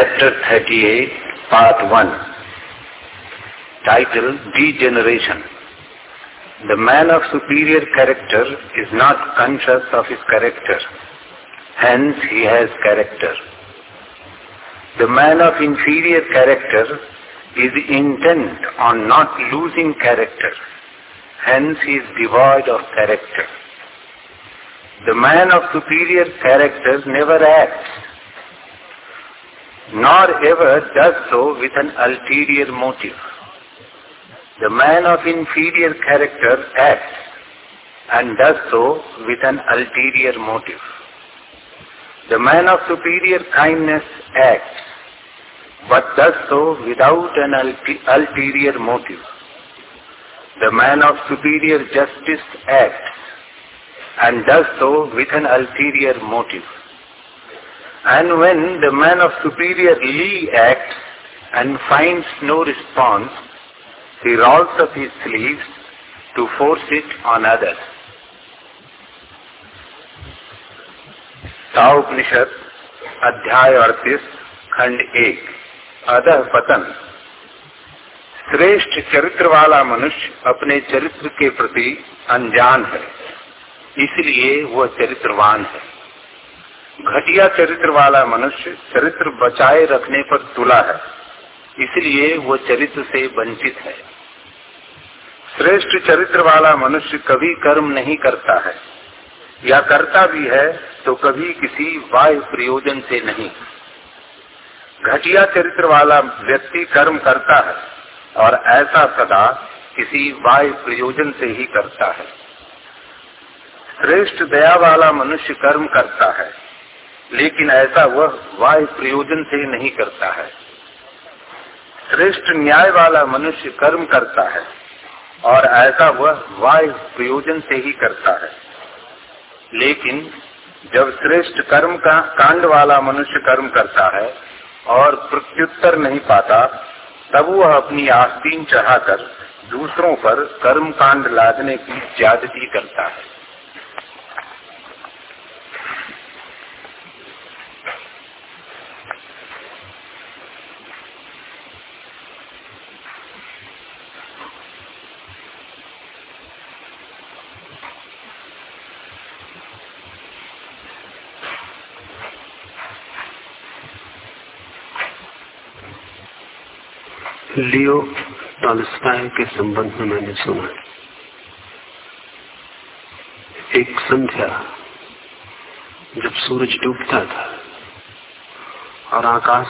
Chapter 38, Part 1 Title Degeneration The man of superior character is not conscious of his character. Hence he has character. The man of inferior character is intent on not losing character. Hence he is devoid of character. The man of superior character never acts, nor ever does so with an ulterior motive. The man of inferior character acts and does so with an ulterior motive. The man of superior kindness acts, but does so without an ulterior motive. The man of superior justice acts and does so with an ulterior motive. And when the man of superior Lee acts and finds no response, he rolls up his sleeves to force it on others. ताउपनिषद अध्याय अड़तीस खंड एक अदह पतन श्रेष्ठ चरित्र वाला मनुष्य अपने चरित्र के प्रति अनजान है इसलिए वह चरित्रवान है घटिया चरित्र वाला मनुष्य चरित्र बचाए रखने पर तुला है। इसलिए वो चरित्र से वंचित है। श्रेष्ठ चरित्र वाला मनुष्य कभी कर्म नहीं करता है। या करता भी है तो कभी किसी वायु प्रयोजन से नहीं। घटिया चरित्र वाला व्यक्ति कर्म करता है और ऐसा सदा किसी वायु प्रयोजन से ही करता है। श्रेष्ठ दया वाला मनुष्य कर्म करता है। लेकिन ऐसा वह वायु प्रयोजन से नहीं करता है। श्रेष्ठ न्याय वाला मनुष्य कर्म करता है और ऐसा वह वायु प्रयोजन से ही करता है। लेकिन जब श्रेष्ठ कर्म का कांड वाला मनुष्य कर्म करता है और प्रत्युत्तर नहीं पाता, तब वह अपनी आस्तीन चढ़ाकर दूसरों पर कर्म कांड लादने की ज्यादती करता है। लियो टॉलस्टाय के संबंध में मैंने सुना एक संध्या, जब सूरज डूबता था, और आकाश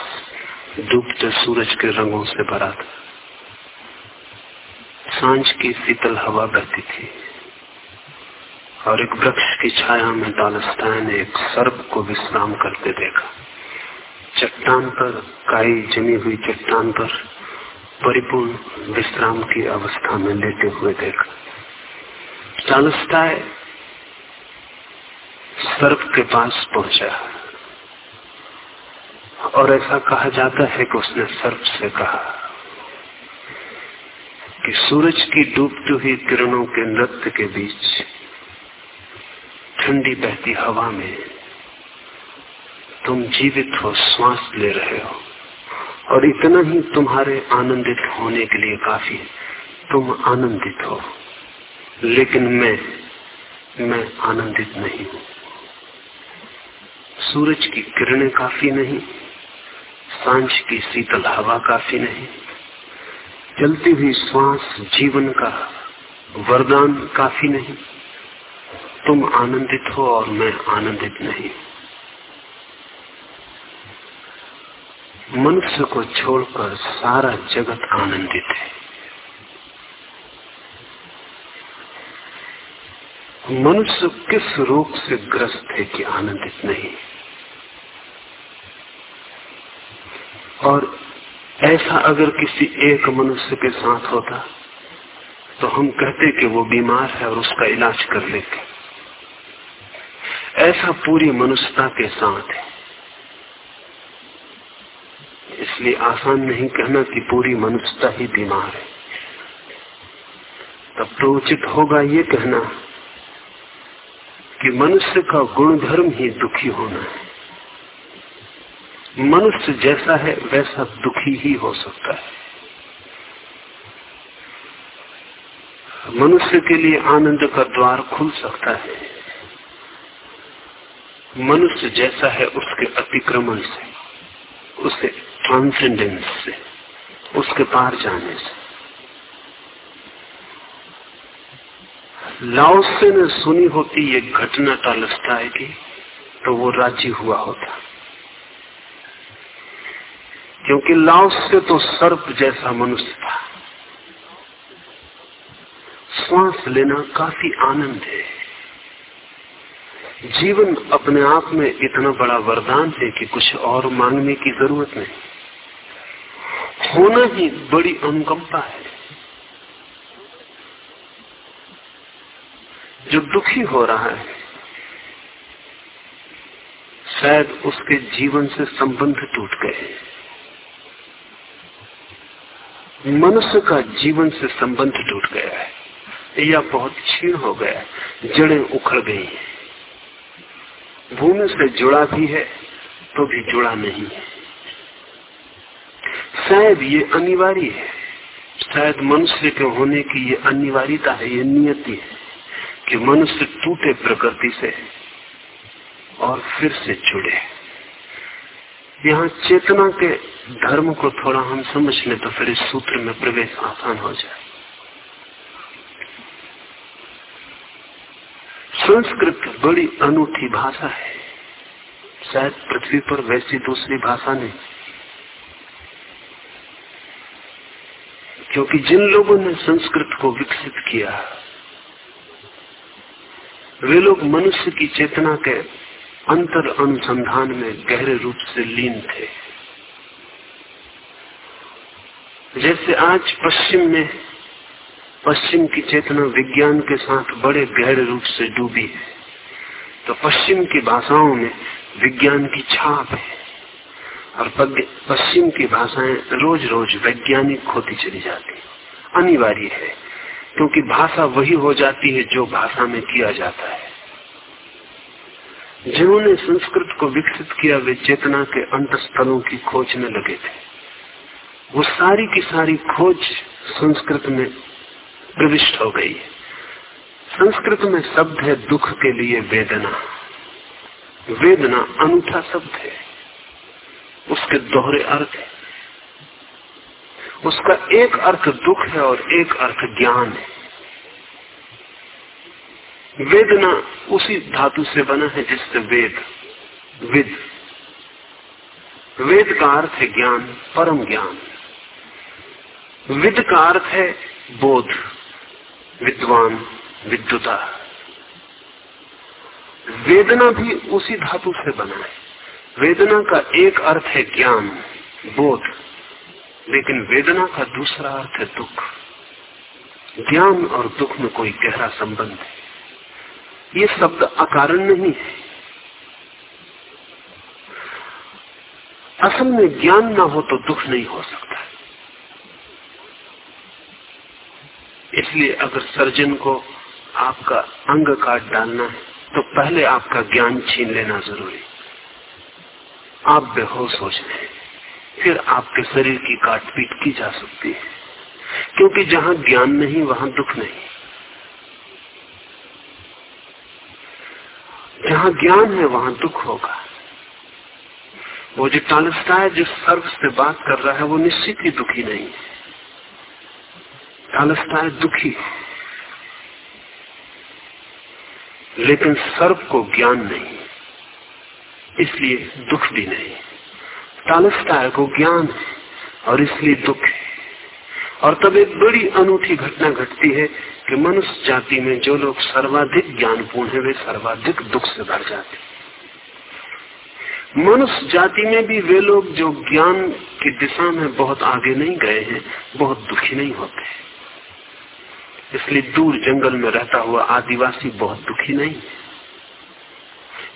डूबते सूरज के रंगों से भरा था, साँझ की शीतल हवा बहती थी, और एक वृक्ष की छाया में टॉलस्टाय ने एक सर्प को विश्राम करते देखा। चट्टान पर, काई जमी हुई चट्टान पर परिपूर्ण विश्राम की अवस्था में लेटे हुए देखा। चालस्ताय सर्प के पास पहुँचा। और ऐसा कहा जाता है कि उसने सर्प से कहा कि सूरज की डूबती हुई किरणों के नृत्य के बीच ठंडी बहती हवा में तुम जीवित हो, श्वास ले रहे हो। और इतना ही तुम्हारे आनंदित होने के लिए काफ़ी तुम आनंदित हो, लेकिन मैं मैं आनंदित नहीं हूँ। सूरज की किरणें काफ़ी नहीं, साँझ की शीतल हवा काफ़ी नहीं चलती हुई श्वास जीवन का वरदान काफ़ी नहीं। तुम आनंदित हो और मैं आनंदित नहीं हूँ। मनुष्य को छोड़कर सारा जगत आनंदित है। मनुष्य किस रोग से ग्रस्त है कि आनंदित नहीं? और ऐसा अगर किसी एक मनुष्य के साथ होता तो हम कहते कि वो बीमार है और उसका इलाज कर लेते। ऐसा पूरी मनुष्यता के साथ है। इसलिए आसान नहीं कहना कि पूरी मनुष्यता ही बीमार है। तब तो उचित होगा ये कहना कि मनुष्य का गुणधर्म ही दुखी होना है। मनुष्य जैसा है, वैसा दुखी ही हो सकता है। मनुष्य के लिए आनंद का द्वार खुल सकता है। मनुष्य जैसा है, उसके अतिक्रमण से उसके ट्रांसेंडेंस से उसके पार जाने से। लाओसे ने सुनी होती ये घटना टालस्टाए की तो वो राज़ी हुआ होता। क्योंकि लाओस तो सर्प जैसा मनुष्य था। श्वास लेना काफ़ी आनंद है। जीवन अपने आप में इतना बड़ा वरदान है कि कुछ और मांगने की ज़रूरत नहीं। होना ही बड़ी अनुकंपा है। जो दुखी हो रहा है, शायद उसके जीवन से संबंध टूट गए। मनुष्य का जीवन से संबंध टूट गया है, या बहुत क्षीण हो गया जड़ें उखड़ गई हैं। भूमि से जुड़ा भी है तो भी जुड़ा नहीं है। शायद ये अनिवार्य है। शायद मनुष्य के होने की ये अनिवार्यता है, ये नियति है कि मनुष्य टूटे प्रकृति से और फिर से जुड़े। यहाँ चेतना के धर्म को थोड़ा हम समझ ले तो फिर इस सूत्र में प्रवेश आसान हो जाए। संस्कृत बड़ी अनूठी भाषा है। शायद पृथ्वी पर वैसी दूसरी भाषा नहीं। क्योंकि जिन लोगों ने संस्कृत को विकसित किया, वे लोग मनुष्य की चेतना के अंतर अनुसंधान में गहरे रूप से लीन थे। जैसे आज पश्चिम में, पश्चिम की चेतना विज्ञान के साथ बड़े गहरे रूप से डूबी है तो पश्चिम की भाषाओं में विज्ञान की छाप है। और पश्चिम की भाषाएँ रोज रोज वैज्ञानिक होती चली जाती अनिवार्य है, क्योंकि भाषा वही हो जाती है जो भाषा में किया जाता है। जिन्होंने संस्कृत को विकसित किया, वे चेतना के अंत अंतस्थलों की खोज में लगे थे। वो सारी की सारी खोज संस्कृत में प्रविष्ट हो गई है। संस्कृत में शब्द है दुख के लिए वेदना। वेदना अनूठा शब्द है। उसके दोहरे अर्थ है। उसका एक अर्थ दुख है और एक अर्थ ज्ञान है। वेदना उसी धातु से बना है जिससे वेद, विद। वेद का अर्थ है ज्ञान, परम ज्ञान। विद का अर्थ है बोध, विद्वान विद्युता वेदना भी उसी धातु से बना है। वेदना का एक अर्थ है ज्ञान, बोध। लेकिन वेदना का दूसरा अर्थ है दुख। ज्ञान और दुख में कोई गहरा संबंध है। ये शब्द अकारण नहीं है। असल में ज्ञान ना हो तो दुख नहीं हो सकता। इसलिए अगर सर्जन को आपका अंग काट डालना है तो पहले आपका ज्ञान छीन लेना ज़रूरी आप बेहोश हो जाए। फिर आपके शरीर की काटपीट की जा सकती है। क्योंकि जहाँ ज्ञान नहीं, वहाँ दुख नहीं। जहाँ ज्ञान है, वहाँ दुख होगा। वो जो टालस्टा है जिस सर्व से बात कर रहा है, वो निश्चित ही दुखी नहीं है। टालस्टा है, दुखी लेकिन सर्व को ज्ञान नहीं। इसलिए दुख भी नहीं। तालस्ताय को ज्ञान और इसलिए दुख है। और तब एक बड़ी अनूठी घटना घटती है कि मनुष्य जाति में जो लोग सर्वाधिक ज्ञानपूर्ण है, वे सर्वाधिक दुख से भर जाते मनुष्य जाति में भी वे लोग जो ज्ञान की दिशा में बहुत आगे नहीं गए हैं, बहुत दुखी नहीं होते इसलिए दूर जंगल में रहता हुआ आदिवासी बहुत दुखी नहीं है।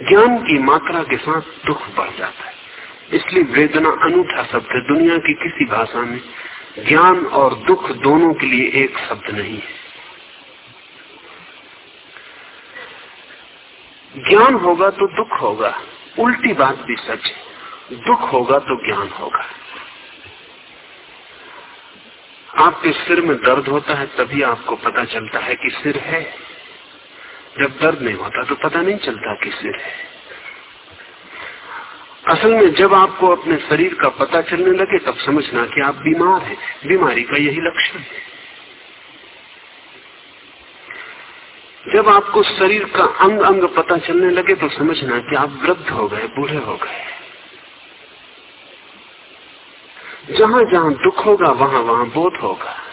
ज्ञान की मात्रा के साथ दुख बढ़ जाता है। इसलिए वेदना अनूठा शब्द है। दुनिया की किसी भाषा में ज्ञान और दुख दोनों के लिए एक शब्द नहीं है। ज्ञान होगा तो दुख होगा। उल्टी बात भी सच है। दुख होगा तो ज्ञान होगा। आपके सिर में दर्द होता है तभी आपको पता चलता है कि सिर है। जब दर्द नहीं होता तो पता नहीं चलता कि सिर है असल में जब आपको अपने शरीर का पता चलने लगे, तब समझना कि आप बीमार हैं। बीमारी का यही लक्षण है। जब आपको शरीर का अंग अंग पता चलने लगे तो समझना कि आप वृद्ध हो गए, बूढ़े हो गए। जहाँ जहाँ दुख होगा वहाँ वहाँ बोध होगा।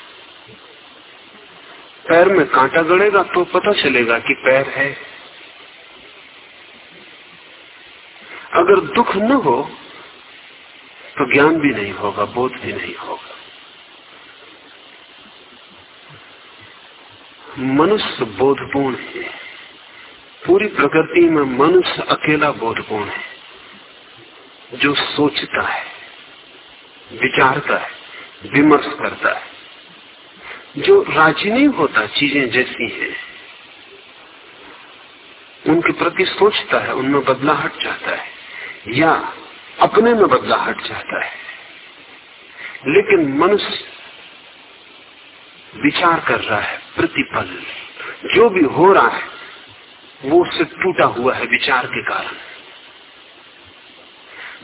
पैर में कांटा गड़ेगा तो पता चलेगा कि पैर है। अगर दुख न हो तो ज्ञान भी नहीं होगा, बोध भी नहीं होगा। मनुष्य बोधपूर्ण है। पूरी प्रकृति में मनुष्य अकेला बोधपूर्ण है। जो सोचता है, विचारता है, विमर्श करता है। जो राज़ी नहीं होता, चीज़ें जैसी हैं, उनके प्रति सोचता है, उनमें बदलाहट चाहता है, या अपने में बदलाहट चाहता है। लेकिन मनुष्य विचार कर रहा है, प्रतिपल, जो भी हो रहा है, वो उससे टूटा हुआ है विचार के कारण।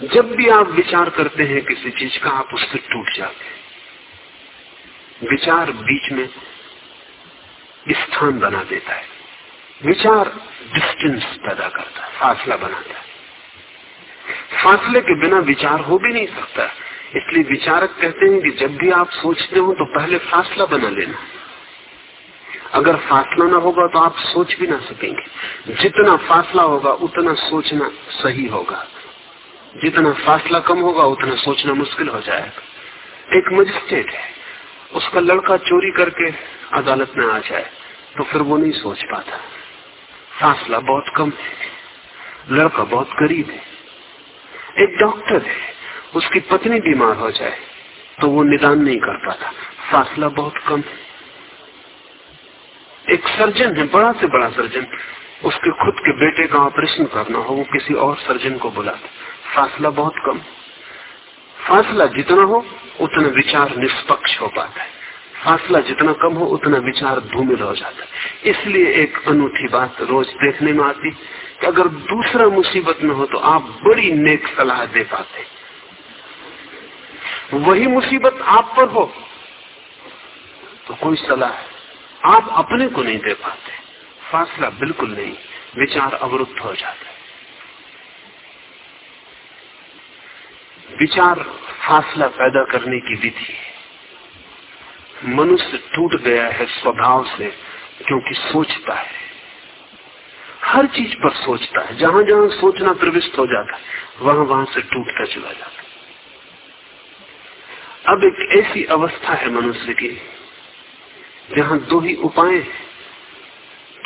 जब भी आप विचार करते हैं किसी चीज़ का, आप उससे टूट जाते हैं। विचार बीच में स्थान बना देता है। विचार डिस्टेंस पैदा करता है, फासला बनाता है। फासले के बिना विचार हो भी नहीं सकता। इसलिए विचारक कहते हैं कि जब भी आप सोचते हो तो पहले फासला बना लेना। अगर फासला ना होगा तो आप सोच भी ना सकेंगे। जितना फासला होगा, उतना सोचना सही होगा। जितना फासला कम होगा, उतना सोचना मुश्किल हो जाएगा। एक मजिस्ट्रेट है। उसका लड़का चोरी करके अदालत में आ जाए तो फिर वो नहीं सोच पाता। फासला बहुत कम है, लड़का बहुत गरीब है। एक डॉक्टर है, उसकी पत्नी बीमार हो जाए तो वो निदान नहीं कर पाता। फासला बहुत कम है। एक सर्जन है, बड़ा से बड़ा सर्जन, उसके खुद के बेटे का ऑपरेशन करना हो, वो किसी और सर्जन को बुलाता। फासला बहुत कम। फासला जितना हो उतना विचार निष्पक्ष हो पाता है। फासला जितना कम हो, उतना विचार धूमिल हो जाता है। इसलिए एक अनूठी बात रोज देखने में आती कि अगर दूसरा मुसीबत में हो तो आप बड़ी नेक सलाह दे पाते वही मुसीबत आप पर हो तो कोई सलाह आप अपने को नहीं दे पाते। फासला बिल्कुल नहीं, विचार अवरुद्ध हो जाता है। विचार फासला पैदा करने की विधि मनुष्य टूट गया है स्वभाव से, क्योंकि सोचता है। हर चीज़ पर सोचता है। जहाँ जहाँ सोचना प्रविष्ट हो जाता है वहाँ वहाँ से टूटता चला जाता है। अब एक ऐसी अवस्था है मनुष्य की, जहाँ दो ही उपाय हैं।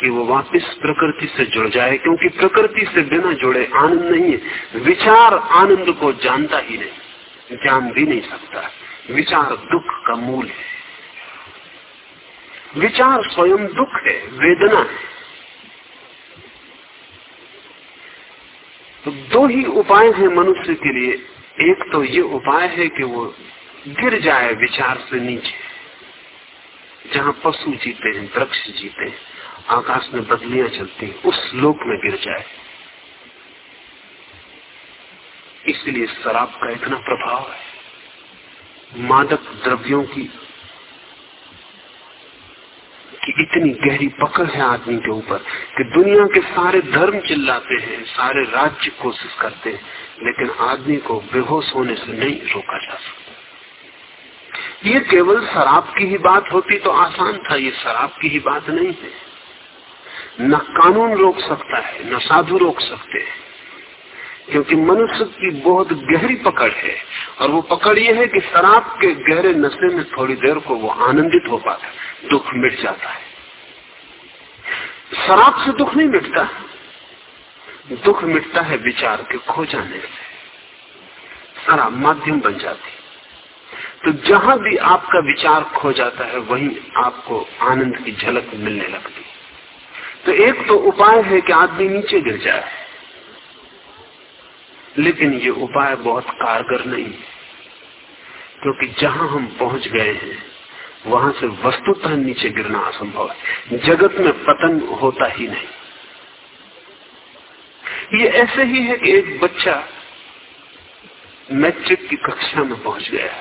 कि वो वापस प्रकृति से जुड़ जाए, क्योंकि प्रकृति से बिना जुड़े आनंद नहीं है। विचार आनंद को जानता ही नहीं जान भी नहीं सकता। विचार दुख का मूल है। विचार स्वयं दुख है, वेदना है। तो दो ही उपाय हैं मनुष्य के लिए। एक तो ये उपाय है कि वो गिर जाए विचार से नीचे, जहाँ पशु जीते हैं, वृक्ष जीते हैं। आकाश में बदलियाँ चलती, उस लोक में गिर जाए। इसलिए शराब का इतना प्रभाव है। मादक द्रव्यों की, कि इतनी गहरी पकड़ है आदमी के ऊपर कि दुनिया के सारे धर्म चिल्लाते हैं, सारे राज्य कोशिश करते हैं, लेकिन आदमी को बेहोश होने से नहीं रोका जा सकता। ये केवल शराब की ही बात होती तो आसान था, ये शराब की ही बात नहीं है। न कानून रोक सकता है, न साधु रोक सकते हैं। क्योंकि मनुष्य की बहुत गहरी पकड़ है, और वो पकड़ ये है कि शराब के गहरे नशे में थोड़ी देर को वो आनंदित हो पाता है, दुख मिट जाता है। शराब से दुख नहीं मिटता, दुख मिटता है विचार के खो जाने से। शराब माध्यम बन जाती तो जहाँ भी आपका विचार खो जाता है, वहीं आपको आनंद की झलक मिलने लगती तो एक तो उपाय है कि आदमी नीचे गिर जाए। लेकिन ये उपाय बहुत कारगर नहीं है। क्योंकि जहाँ हम पहुँच गए हैं, वहाँ से वस्तुतः नीचे गिरना असंभव है। जगत में पतन होता ही नहीं। ये ऐसे ही है कि एक बच्चा मैट्रिक की कक्षा में पहुँच गया।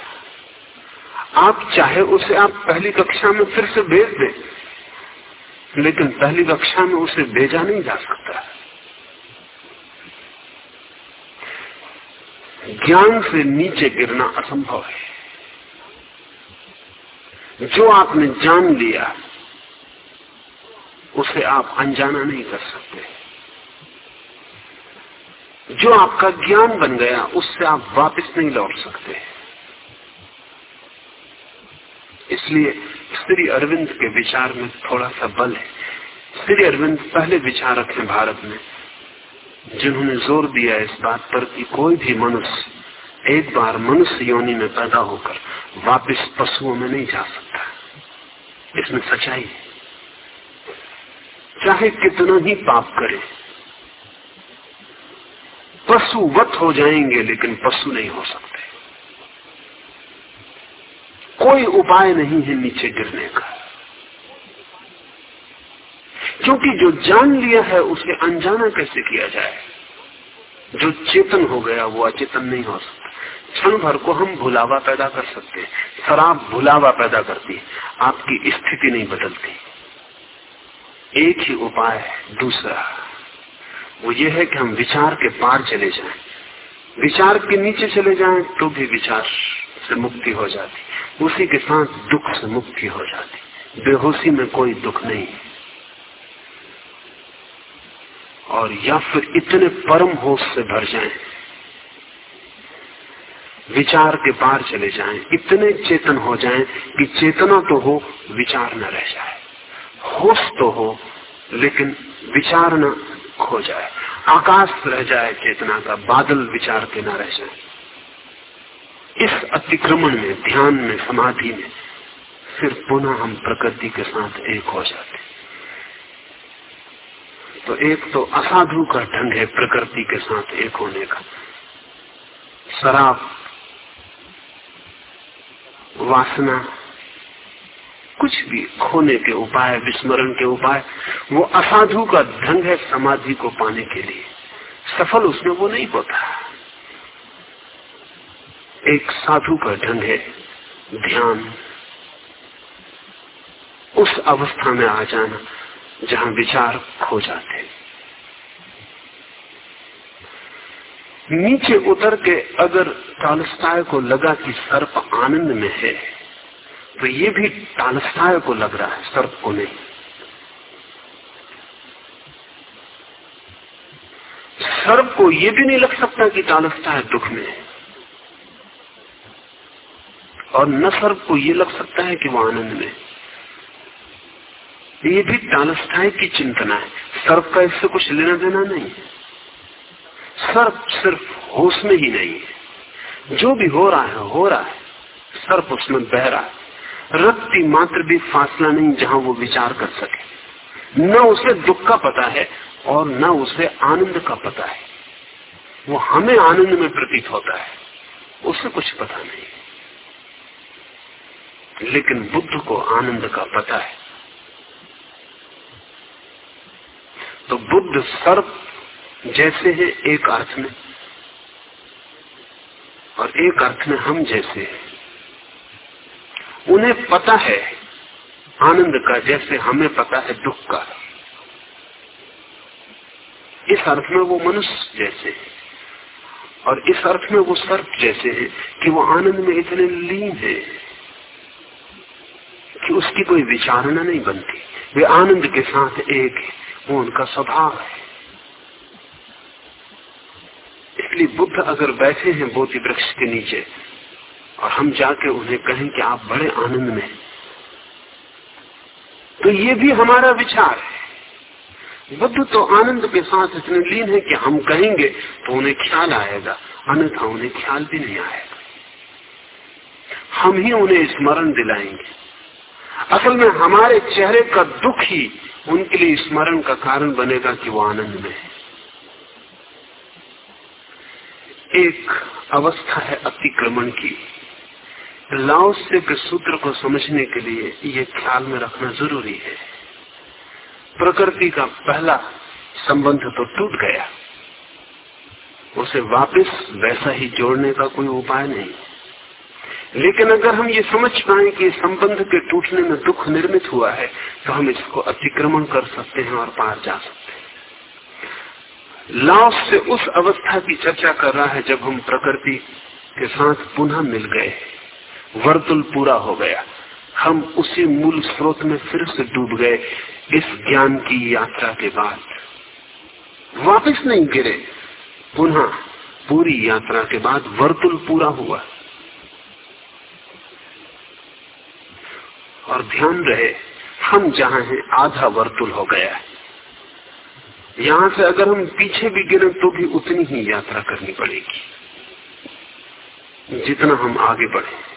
आप चाहे उसे आप पहली कक्षा में फिर से भेज दें। लेकिन पहली कक्षा में उसे भेजा नहीं जा सकता। ज्ञान से नीचे गिरना असंभव है। जो आपने जान लिया, उसे आप अनजाना नहीं कर सकते। जो आपका ज्ञान बन गया, उससे आप वापस नहीं लौट सकते। इसलिए श्री अरविंद के विचार में थोड़ा सा बल है। श्री अरविंद पहले विचारक हैं भारत में, जिन्होंने ज़ोर दिया इस बात पर कि कोई भी मनुष्य एक बार मनुष्य योनि में पैदा होकर वापस पशुओं में नहीं जा सकता। इसमें सच्चाई है। चाहे कितना ही पाप करे पशुवत हो जाएँगे, लेकिन पशु नहीं हो सकते। कोई उपाय नहीं है नीचे गिरने का। क्योंकि जो जान लिया है उसे अनजाना कैसे किया जाए? जो चेतन हो गया, वो अचेतन नहीं हो सकता। क्षण भर को हम भुलावा पैदा कर सकते हैं। शराब भुलावा पैदा करती है। आपकी स्थिति नहीं बदलती। एक ही उपाय है, दूसरा। वो ये है कि हम विचार के पार चले जाएँ। विचार के नीचे चले जाएँ तो भी विचार से मुक्ति हो जाती। उसी के साथ दुख से मुक्ति हो जाती। बेहोशी में कोई दुख नहीं। और या फिर इतने परम होश से भर जाएँ। विचार के पार चले जाएँ, इतने चेतन हो जाएँ कि चेतना तो हो विचार न रह जाए। होश तो हो लेकिन विचार न खो जाए। आकाश रह जाए चेतना का बादल विचार के न रह जाए। इस अतिक्रमण में, ध्यान में, समाधि में, फिर पुनः हम प्रकृति के साथ एक हो जाते तो एक तो असाधु का ढंग है प्रकृति के साथ एक होने का। शराब, वासना, कुछ भी खोने के उपाय, विस्मरण के उपाय, वो असाधु का ढंग है समाधि को पाने के लिए। सफल उसमें वो नहीं होता। एक साधु का ढंग है। ध्यान। उस अवस्था में आ जाना, जहाँ विचार खो जाते। नीचे उतर के अगर तालस्ताय को लगा कि सर्प आनंद में है तो ये भी तालस्ताय को लग रहा है, सर्प को नहीं। सर्प को ये भी नहीं लग सकता कि तालस्ताय दुख में है। और न सर्प को ये लग सकता है कि वो आनंद में ये भी तालस्थाय की चिंतना है। सर्प का इससे कुछ लेना देना नहीं है। सर्प सिर्फ़ होश में ही नहीं है। जो भी हो रहा है, हो रहा है। सर्प उसमें बह रहा है। रक्ति मात्र भी फासला नहीं जहाँ वो विचार कर सके। न उसे दुख का पता है और न उसे आनंद का पता है। वो हमें आनंद में प्रतीत होता है। उसे कुछ पता नहीं लेकिन बुद्ध को आनंद का पता है। तो बुद्ध सर्प जैसे है, एक अर्थ में। और एक अर्थ में हम जैसे हैं। उन्हें पता है, आनंद का जैसे हमें पता है, दुख का। इस अर्थ में वो मनुष्य जैसे है। और इस अर्थ में वो सर्प जैसे है कि वो आनंद में इतने लीन है। कि उसकी कोई विचारणा नहीं बनती। वे आनंद के साथ एक है, वो उनका स्वभाव है। इसलिए बुद्ध अगर बैठे हैं बोधि वृक्ष के नीचे, और हम जाके उन्हें कहें कि आप बड़े आनंद में तो ये भी हमारा विचार है। बुद्ध तो आनंद के साथ इतने लीन है कि हम कहेंगे तो उन्हें ख्याल आएगा, अन्यथा उन्हें ख्याल भी नहीं आएगा। हम ही उन्हें स्मरण दिलाएँगे। असल में हमारे चेहरे का दुख ही उनके लिए स्मरण का कारण बनेगा कि वो आनंद में है। एक अवस्था है अतिक्रमण की। लाओस्य के सूत्र को समझने के लिए ये ख्याल में रखना ज़रूरी है। प्रकृति का पहला संबंध तो टूट गया। उसे वापस वैसा ही जोड़ने का कोई उपाय नहीं। लेकिन अगर हम ये समझ पाए कि संबंध के टूटने में दुख निर्मित हुआ है तो हम इसको अतिक्रमण कर सकते हैं और पार जा सकते हैं। लाओस से उस अवस्था की चर्चा कर रहा है जब हम प्रकृति के साथ पुनः मिल गए वर्तुल पूरा हो गया। हम उसी मूल स्रोत में फिर से डूब गए इस ज्ञान की यात्रा के बाद। वापस नहीं गिरे। पुनः पूरी यात्रा के बाद वर्तुल पूरा हुआ। और ध्यान रहे, हम जहाँ हैं, आधा वर्तुल हो गया है। यहाँ से अगर हम पीछे भी गिरे तो भी उतनी ही यात्रा करनी पड़ेगी। जितना हम आगे बढ़े।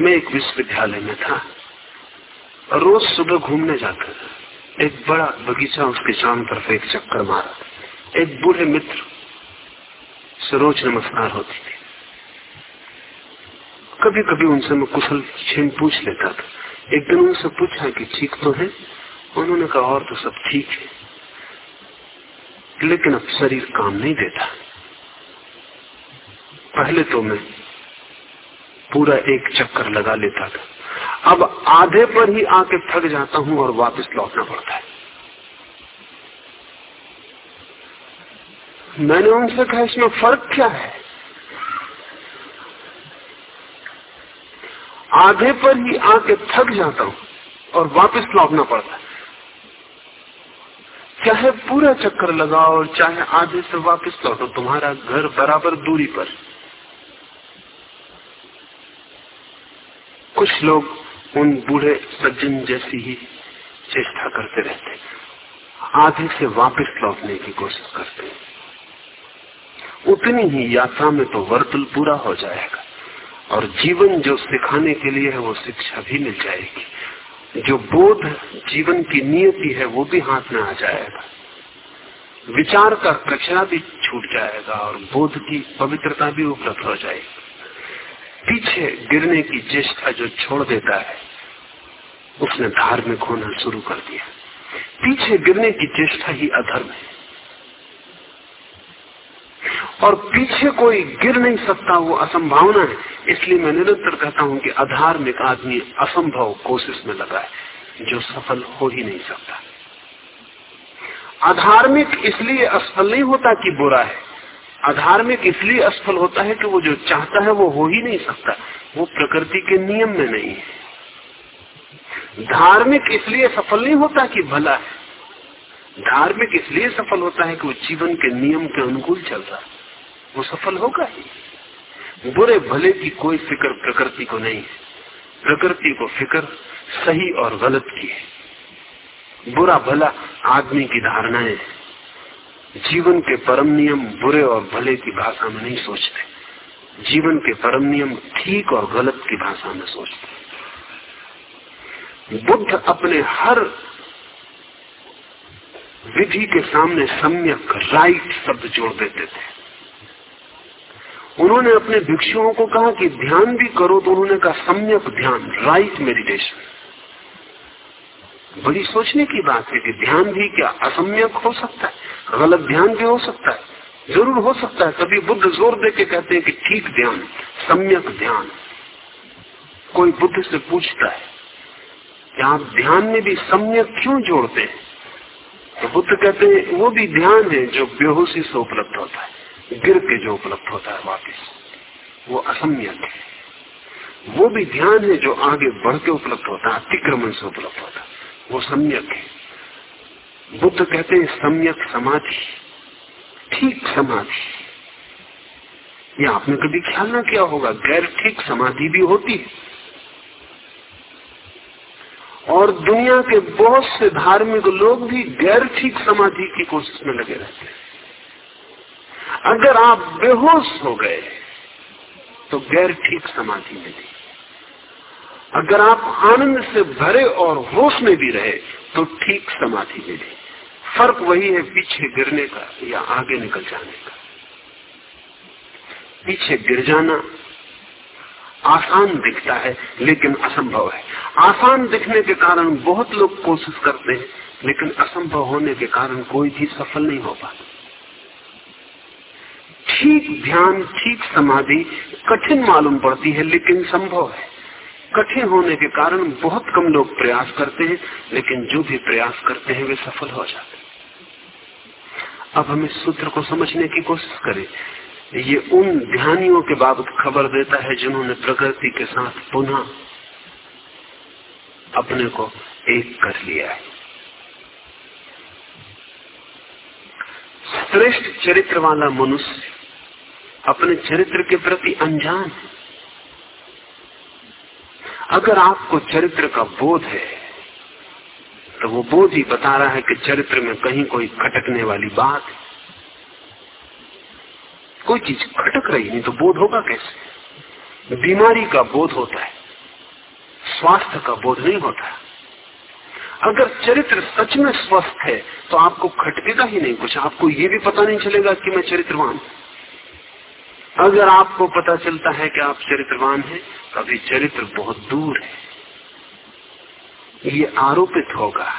मैं एक विश्वविद्यालय में था। रोज सुबह घूमने जाकर एक बड़ा बगीचा उसके चाँद तरफ़ एक चक्कर मारा। एक बूढ़े मित्र से रोज नमस्कार होती थी। कभी कभी उनसे मैं कुशल छीन पूछ लेता था। एक दिन उनसे पूछा कि ठीक तो है? उन्होंने कहा, और तो सब ठीक है। लेकिन अब शरीर काम नहीं देता। पहले तो मैं पूरा एक चक्कर लगा लेता था। अब आधे पर ही आके थक जाता हूँ और वापस लौटना पड़ता है। मैंने उनसे कहा, इसमें फ़र्क क्या है? आधे पर ही आके थक जाता हूँ और वापस लौटना पड़ता है। चाहे पूरा चक्कर लगाओ और चाहे आधे से वापस लौटो, तुम्हारा घर बराबर दूरी पर। कुछ लोग उन बूढ़े सज्जन जैसी ही चेष्टा करते रहते आधे से वापस लौटने की कोशिश करते उतनी ही यात्रा में तो वर्तुल पूरा हो जाएगा। और जीवन जो सिखाने के लिए है, वो शिक्षा भी मिल जाएगी। जो बोध जीवन की नियति है, वो भी हाथ में आ जाएगा। विचार का कचरा भी छूट जाएगा और बोध की पवित्रता भी उपलब्ध हो जाएगी। पीछे गिरने की चेष्टा जो छोड़ देता है, उसने धार्मिक होना शुरू कर दिया। पीछे गिरने की चेष्टा ही अधर्म है। और पीछे कोई गिर नहीं सकता, वो असंभावना है। इसलिए मैं निरंतर कहता हूँ कि अधार्मिक आदमी असंभव कोशिश में लगा है, जो सफल हो ही नहीं सकता। अधार्मिक इसलिए असफल नहीं होता कि बुरा है। अधार्मिक इसलिए असफल होता है कि वो जो चाहता है वो हो ही नहीं सकता। वो प्रकृति के नियम में नहीं है। धार्मिक इसलिए सफल नहीं होता कि भला है। धार्मिक इसलिए सफल होता है कि वो जीवन के नियम के अनुकूल चल रहा है। वो सफल होगा। ही बुरे भले की कोई फ़िक्र प्रकृति को नहीं है। प्रकृति को फ़िक्र सही और गलत की है। बुरा भला आदमी की धारणाएँ जीवन के परम नियम बुरे और भले की भाषा में नहीं सोचते। जीवन के परम नियम ठीक और गलत की भाषा में सोचते बुद्ध अपने हर विधि के सामने सम्यक राइट शब्द जोड़ देते थे। उन्होंने अपने भिक्षुओं को कहा कि ध्यान भी करो तो उन्होंने कहा, सम्यक ध्यान राइट मेडिटेशन बड़ी सोचने की बात है कि ध्यान भी क्या असम्यक हो सकता है, गलत ध्यान भी हो सकता है, ज़रूर हो सकता है। तभी बुद्ध ज़ोर दे के कहते हैं कि ठीक ध्यान, सम्यक ध्यान। कोई बुद्ध से पूछता है कि आप ध्यान में भी सम्यक क्यों जोड़ते हैं? तो बुद्ध कहते हैं, वो भी ध्यान है जो बेहोशी से उपलब्ध होता है। गिर के जो उपलब्ध होता है वापिस, वो असम्यक है। वो भी ध्यान है जो आगे बढ़ के उपलब्ध होता है, अतिक्रमण से उपलब्ध होता है। वो सम्यक है। बुद्ध कहते हैं, सम्यक समाधि, ठीक समाधि। ये आपने कभी ख्याल ना किया होगा, गैर ठीक समाधि भी होती है। और दुनिया के बहुत से धार्मिक लोग भी गैर ठीक समाधि की कोशिश में लगे रहते हैं। अगर आप बेहोश हो गए तो गैर ठीक समाधि मिली। अगर आप आनंद से भरे और होश में भी रहे तो ठीक समाधि मिली। फ़र्क वही है पीछे गिरने का या आगे निकल जाने का। पीछे गिर जाना आसान दिखता है, लेकिन असंभव है। आसान दिखने के कारण बहुत लोग कोशिश करते हैं, लेकिन असंभव होने के कारण कोई भी सफल नहीं हो पाता। ठीक ध्यान, ठीक समाधि कठिन मालूम पड़ती है, लेकिन संभव है। कठिन होने के कारण बहुत कम लोग प्रयास करते हैं, लेकिन जो भी प्रयास करते हैं, वे सफल हो जाते हैं। अब हम इस सूत्र को समझने की कोशिश करें। ये उन ध्यानियों के बाबत खबर देता है जिन्होंने प्रकृति के साथ पुनः अपने को एक कर लिया है। श्रेष्ठ चरित्र वाला मनुष्य अपने चरित्र के प्रति अनजान है। अगर आपको चरित्र का बोध है तो वो बोध ही बता रहा है कि चरित्र में कहीं कोई खटकने वाली बात है। कोई चीज़ खटक रही, नहीं तो बोध होगा कैसे? बीमारी का बोध होता है, स्वास्थ्य का बोध नहीं होता अगर चरित्र सच में स्वस्थ है तो आपको खटकेगा ही नहीं कुछ। आपको ये भी पता नहीं चलेगा कि मैं चरित्रवान अगर आपको पता चलता है कि आप चरित्रवान हैं तो अभी चरित्र बहुत दूर है। ये आरोपित होगा।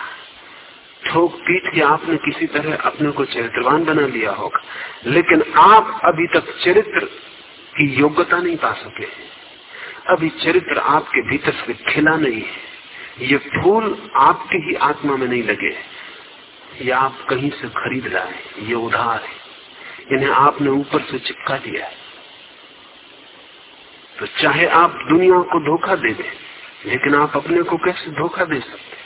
ठोक पीट के आपने किसी तरह अपने को चरित्रवान बना लिया होगा, लेकिन आप अभी तक चरित्र की योग्यता नहीं पा सके। अभी चरित्र आपके भीतर से खिला नहीं है। ये फूल आपके ही आत्मा में नहीं लगे। या आप कहीं से खरीद लाए, ये उधार है। इन्हें आपने ऊपर से चिपका दिया है। तो चाहे आप दुनिया को धोखा दे दें, लेकिन आप अपने को कैसे धोखा दे सकते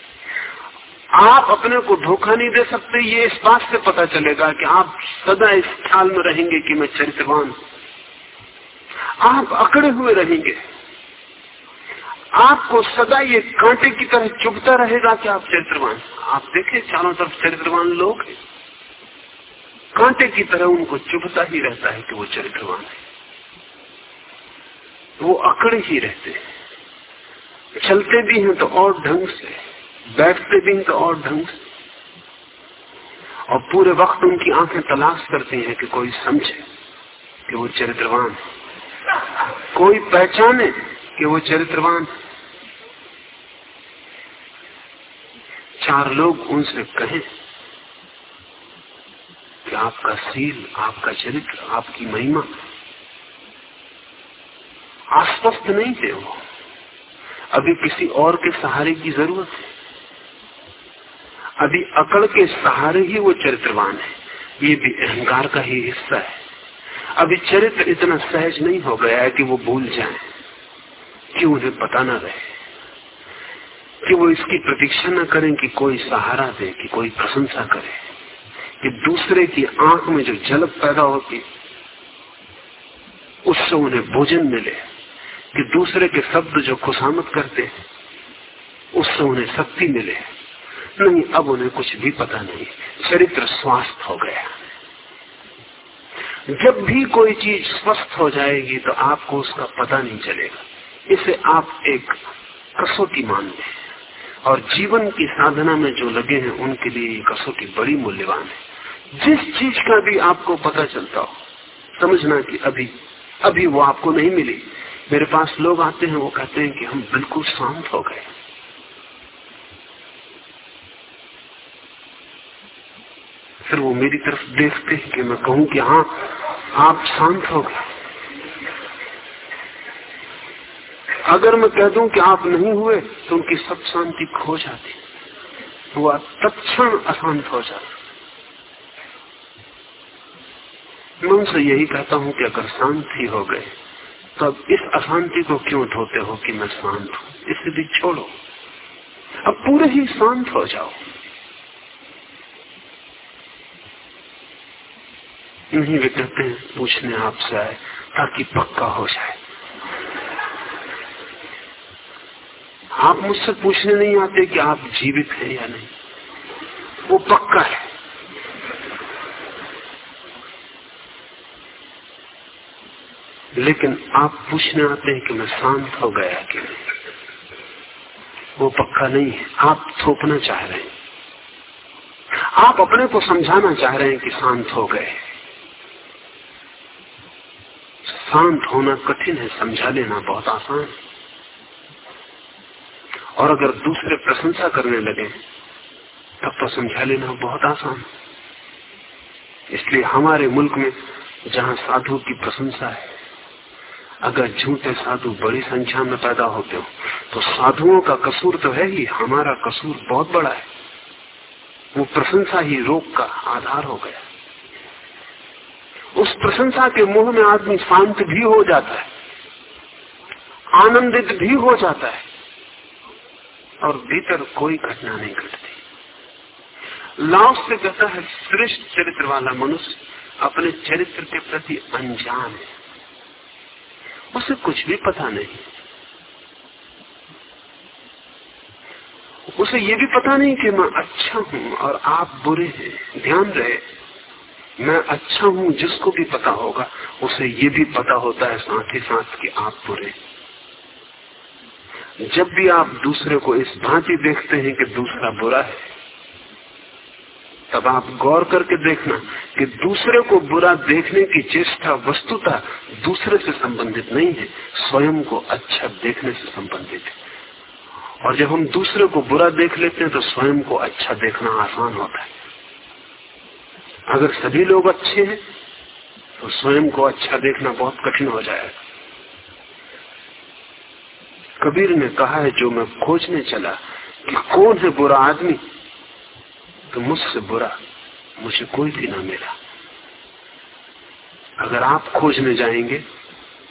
आप अपने को धोखा नहीं दे सकते, ये इस बात से पता चलेगा कि आप सदा इस ख्याल में रहेंगे कि मैं चरित्रवान आप अकड़े हुए रहेंगे। आपको सदा ये कांटे की तरह चुभता रहेगा कि आप चरित्रवान आप देखें चारों तरफ़ चरित्रवान लोग कांटे की तरह उनको चुभता ही रहता है कि वो चरित्रवान है। वो अकड़े ही रहते हैं। चलते भी हैं तो और ढंग से, बैठते भी हैं तो और ढंग से। और पूरे वक्त उनकी आँखें तलाश करती हैं कि कोई समझे कि वो चरित्रवान कोई पहचाने कि वो चरित्रवान चार लोग उनसे कहें कि आपका सील, आपका चरित्र, आपकी महिमा आश्वस्त नहीं थे वो। अभी किसी और के सहारे की ज़रूरत है। अभी अकड़ के सहारे ही वो चरित्रवान है। ये भी अहंकार का ही हिस्सा है। अभी चरित्र इतना सहज नहीं हो गया है कि वो भूल जाए, कि उन्हें पता न रहे, कि वो इसकी प्रतीक्षा न करें कि कोई सहारा दे, कि कोई प्रशंसा करे, कि दूसरे की आँख में जो झलक पैदा होती उससे उन्हें भोजन मिले। कि दूसरे के शब्द जो खुशामत करते, उससे उन्हें शक्ति मिले। नहीं, अब उन्हें कुछ भी पता नहीं। चरित्र स्वास्थ्य हो गया। जब भी कोई चीज़ स्वस्थ हो जाएगी तो आपको उसका पता नहीं चलेगा। इसे आप एक कसौटी मान लें और जीवन की साधना में जो लगे हैं, उनके लिए ये कसौटी बड़ी मूल्यवान है। जिस चीज़ का भी आपको पता चलता हो, समझना कि अभी अभी वो आपको नहीं मिली। मेरे पास लोग आते हैं, वो कहते हैं कि हम बिल्कुल शांत हो गए। फिर वो मेरी तरफ़ देखते हैं कि मैं कहूँ कि हाँ आप शांत हो गए। अगर मैं कह दूँ कि आप नहीं हुए तो उनकी सब शांति खो जाती। वो तत्क्षण अशांत हो जाता। मैं उनसे यही कहता हूँ कि अगर शांति हो गए तो अब इस अशांति को क्यों ढोते हो कि मैं शांत हूँ? इसे भी छोड़ो। अब पूरे ही शांत हो जाओ। नहीं वे कहते हैं पूछने आपसे आए, ताकि पक्का हो जाए। आप मुझसे पूछने नहीं आते कि आप जीवित हैं या नहीं। वो पक्का है। लेकिन आप पूछने आते हैं कि मैं शांत हो गया कि नहीं वो पक्का नहीं है। आप थोपना चाह रहे हैं। आप अपने को समझाना चाह रहे हैं कि शांत हो गए। शांत होना कठिन है, समझा लेना बहुत आसान है। और अगर दूसरे प्रशंसा करने लगे, तब तो समझा लेना बहुत आसान इसलिए हमारे मुल्क में जहाँ साधु की प्रशंसा है अगर झूठे साधु बड़ी संख्या में पैदा होते हो तो साधुओं का कसूर तो है ही, हमारा कसूर बहुत बड़ा है। वो प्रशंसा ही रोग का आधार हो गया। उस प्रशंसा के मुँह में आदमी शांत भी हो जाता है, आनंदित भी हो जाता है, और भीतर कोई घटना नहीं घटती। लाओस से कहता है, श्रेष्ठ चरित्र वाला मनुष्य अपने चरित्र के प्रति अनजान है। उसे कुछ भी पता नहीं। उसे ये भी पता नहीं कि मैं अच्छा हूँ और आप बुरे हैं। ध्यान रहे, मैं अच्छा हूँ जिसको भी पता होगा, उसे ये भी पता होता है साथ ही साथ कि आप बुरे जब भी आप दूसरे को इस भांति देखते हैं कि दूसरा बुरा है तब आप गौर करके देखना कि दूसरे को बुरा देखने की चेष्टा वस्तुता दूसरे से संबंधित नहीं है, स्वयं को अच्छा देखने से संबंधित है। और जब हम दूसरे को बुरा देख लेते हैं तो स्वयं को अच्छा देखना आसान होता है। अगर सभी लोग अच्छे हैं तो स्वयं को अच्छा देखना बहुत कठिन हो जाएगा। कबीर ने कहा है, जो मैं खोजने चला कि कौन है बुरा आदमी? तो मुझसे बुरा मुझे कोई भी ना मिला। अगर आप खोजने जाएँगे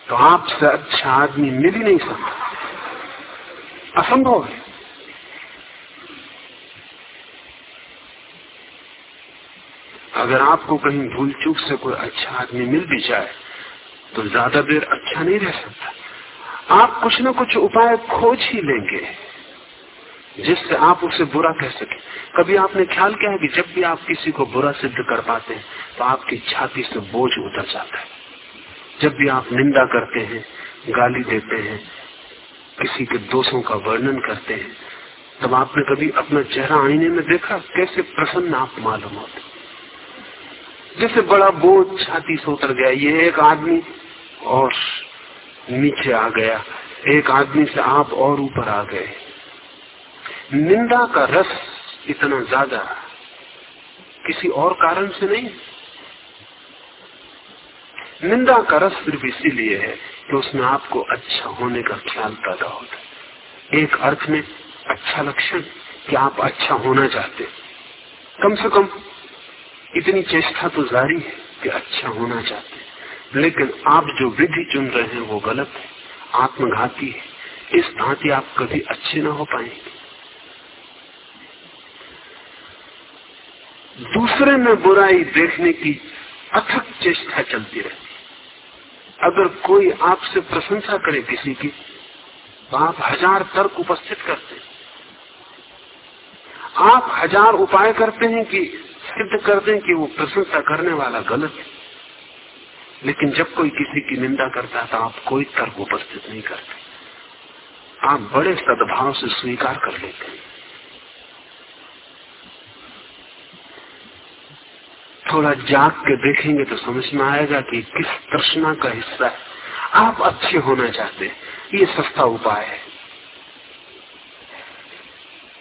तो आपसे अच्छा आदमी मिल ही नहीं सकता। असंभव है। अगर आपको कहीं भूल चूक से कोई अच्छा आदमी मिल भी जाए तो ज़्यादा देर अच्छा नहीं रह सकता। आप कुछ ना कुछ उपाय खोज ही लेंगे। जिससे आप उसे बुरा कह सके। कभी आपने ख्याल किया है कि जब भी आप किसी को बुरा सिद्ध कर पाते हैं तो आपकी छाती से बोझ उतर जाता है। जब भी आप निंदा करते हैं, गाली देते हैं, किसी के दोषों का वर्णन करते हैं, तब आपने कभी अपना चेहरा आईने में देखा? कैसे प्रसन्न आप मालूम होते जैसे बड़ा बोझ छाती से उतर गया, ये एक आदमी और नीचे आ गया। एक आदमी से आप और ऊपर आ गए। निंदा का रस इतना ज़्यादा किसी और कारण से नहीं। निंदा का रस सिर्फ़ इसीलिए है कि उसमें आपको अच्छा होने का ख्याल पैदा होता है। एक अर्थ में अच्छा लक्षण कि आप अच्छा होना चाहते कम से कम इतनी चेष्टा तो जारी है कि अच्छा होना चाहते लेकिन आप जो विधि चुन रहे हैं वो गलत है, आत्मघाती है। इस भांति आप कभी अच्छे ना हो पाएँगे। दूसरे में बुराई देखने की अथक चेष्टा चलती रहती अगर कोई आपसे प्रशंसा करे किसी की तो आप हज़ार तर्क उपस्थित करते हैं। आप हज़ार उपाय करते हैं कि सिद्ध कर दें कि वो प्रशंसा करने वाला गलत है। लेकिन जब कोई किसी की निंदा करता है तो आप कोई तर्क उपस्थित नहीं करते। आप बड़े सद्भाव से स्वीकार कर लेते हैं। थोड़ा जाग के देखेंगे तो समझ में आएगा कि किस तृष्णा का हिस्सा है। आप अच्छे होना चाहते हैं, ये सस्ता उपाय है।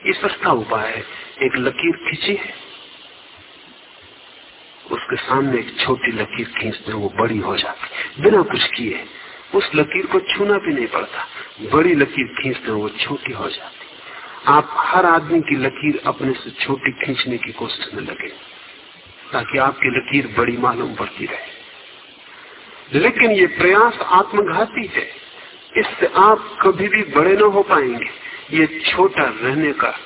ये सस्ता उपाय है। एक लकीर खींची है उसके सामने एक छोटी लकीर खींचते वो बड़ी हो जाती बिना कुछ किए, उस लकीर को छूना भी नहीं पड़ता। बड़ी लकीर खींचते वो छोटी हो जाती आप हर आदमी की लकीर अपने से छोटी खींचने की कोशिश में लगे। ताकि आपकी लकीर बड़ी मालूम पड़ती रहे। लेकिन ये प्रयास आत्मघाती है। इससे आप कभी भी बड़े न हो पाएँगे। ये छोटा रहने का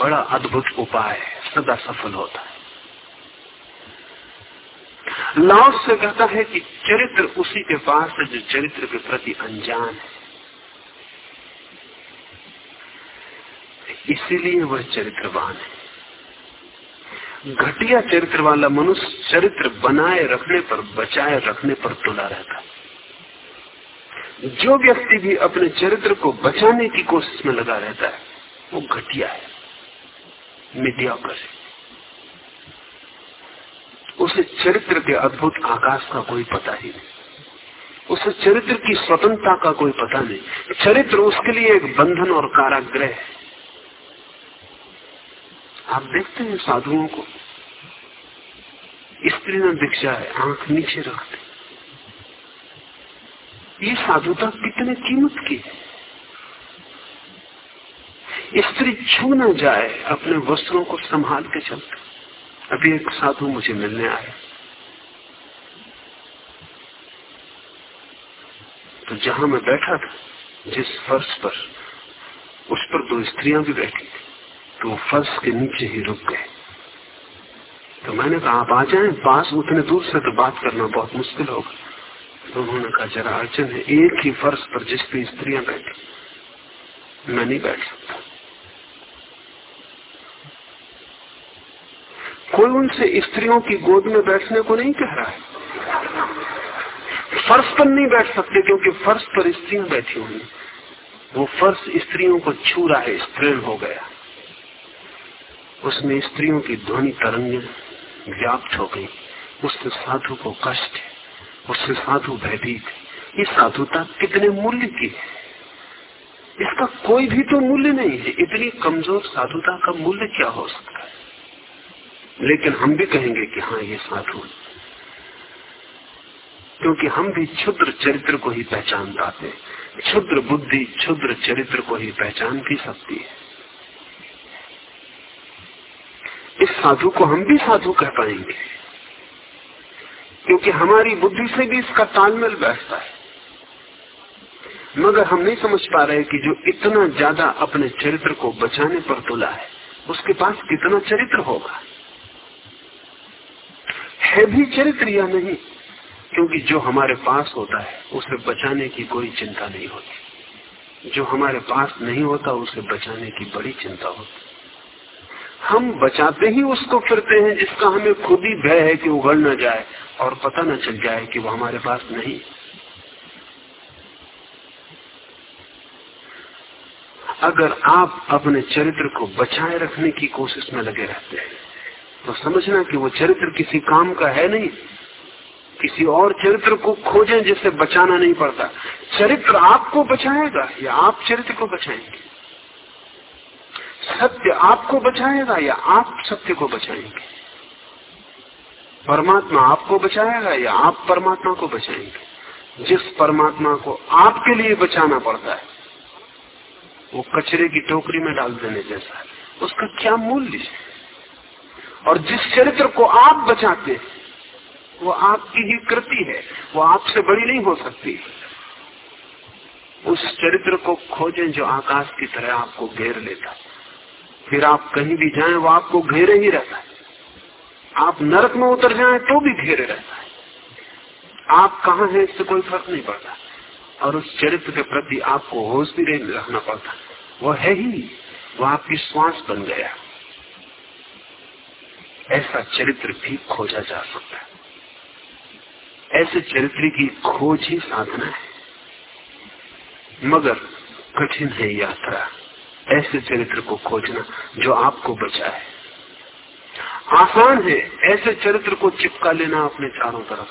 बड़ा अद्भुत उपाय है सदा सफल होता है। लाओस से कहता है कि चरित्र उसी के पास है जो चरित्र के प्रति अनजान है। इसीलिए वह चरित्रवान है। घटिया चरित्र वाला मनुष्य चरित्र बनाए रखने पर, बचाए रखने पर तुला रहता जो व्यक्ति भी अपने चरित्र को बचाने की कोशिश में लगा रहता है, वो घटिया है मीडियाकर है। उसे चरित्र के अद्भुत आकाश का कोई पता ही नहीं। उसे चरित्र की स्वतंत्रता का कोई पता नहीं। चरित्र उसके लिए एक बंधन और काराग्रह है। आप देखते हैं साधुओं को। स्त्री न दिख जाए आँख नीचे रखते। ये साधुता कितने कीमत की है? स्त्री छू न जाए, अपने वस्त्रों को संभाल के चलते। अभी एक साधु मुझे मिलने आए तो जहाँ मैं बैठा था, जिस फर्श पर, उस पर दो स्त्रियाँ भी बैठी थी। तो वो फर्श के नीचे ही रुक गए। तो मैंने कहा, आप आ जाएँ, पास उतने दूर से तो बात करना बहुत मुश्किल होगा। तो उन्होंने कहा, जरा अड़चन है, एक ही फर्श पर जिस पे स्त्रियाँ बैठी, मैं नहीं बैठ सकता। कोई उनसे स्त्रियों की गोद में बैठने को नहीं कह रहा है। फर्श पर नहीं बैठ सकते, क्योंकि फर्श पर स्त्रियाँ बैठी हुई वो फर्श स्त्रियों को छू रहा है, स्त्रीण हो गया। उसमें स्त्रियों की ध्वनि तरंगे व्याप्त हो गई। उससे साधु को कष्ट है उससे साधु भयभीत। ये साधुता कितने मूल्य की है? इसका कोई भी तो मूल्य नहीं है। इतनी कमज़ोर साधुता का मूल्य क्या हो सकता है? लेकिन हम भी कहेंगे कि हाँ ये साधु क्योंकि हम भी क्षुद्र चरित्र को ही पहचान पाते क्षुद्र बुद्धि, क्षुद्र चरित्र को ही पहचान भी सकती है। इस साधु को हम भी साधु कह पाएँगे। क्योंकि हमारी बुद्धि से भी इसका तालमेल बैठता है। मगर हम नहीं समझ पा रहे कि जो इतना ज़्यादा अपने चरित्र को बचाने पर तुला है, उसके पास कितना चरित्र होगा? है भी चरित्र या नहीं? क्योंकि जो हमारे पास होता है, उसे बचाने की कोई चिंता नहीं होती। जो हमारे पास नहीं होता, उसे बचाने की बड़ी चिंता होती। हम बचाते ही उसको फिरते हैं, जिसका हमें खुद ही भय है कि उगड़ ना जाए और पता न चल जाए कि वो हमारे पास नहीं अगर आप अपने चरित्र को बचाए रखने की कोशिश में लगे रहते हैं तो समझना कि वो चरित्र किसी काम का है नहीं। किसी और चरित्र को खोजें जिसे बचाना नहीं पड़ता। चरित्र आपको बचाएगा या आप चरित्र को बचाएँगे? सत्य आपको बचाएगा या आप सत्य को बचाएँगे? परमात्मा आपको बचाएगा या आप परमात्मा को बचाएँगे? जिस परमात्मा को आपके लिए बचाना पड़ता है, वो कचरे की टोकरी में डाल देने जैसा है। उसका क्या मूल्य है? और जिस चरित्र को आप बचाते वो आपकी ही कृति है, वो आपसे बड़ी नहीं हो सकती। उस चरित्र को खोजें जो आकाश की तरह आपको घेर लेता फिर आप कहीं भी जाएँ, वो आपको घेरे ही रहता है। आप नरक में उतर जाएँ तो भी घेरे रहता है। आप कहा हैं, इससे कोई फ़र्क नहीं पड़ता। और उस चरित्र के प्रति आपको होश भी रखना पड़ता वो है ही वो आपकी श्वास बन गया। ऐसा चरित्र भी खोजा जा सकता है। ऐसे चरित्र की खोज ही साधना है। मगर कठिन है यात्रा। ऐसे चरित्र को खोजना जो आपको बचाए। आसान है ऐसे चरित्र को चिपका लेना अपने चारों तरफ़,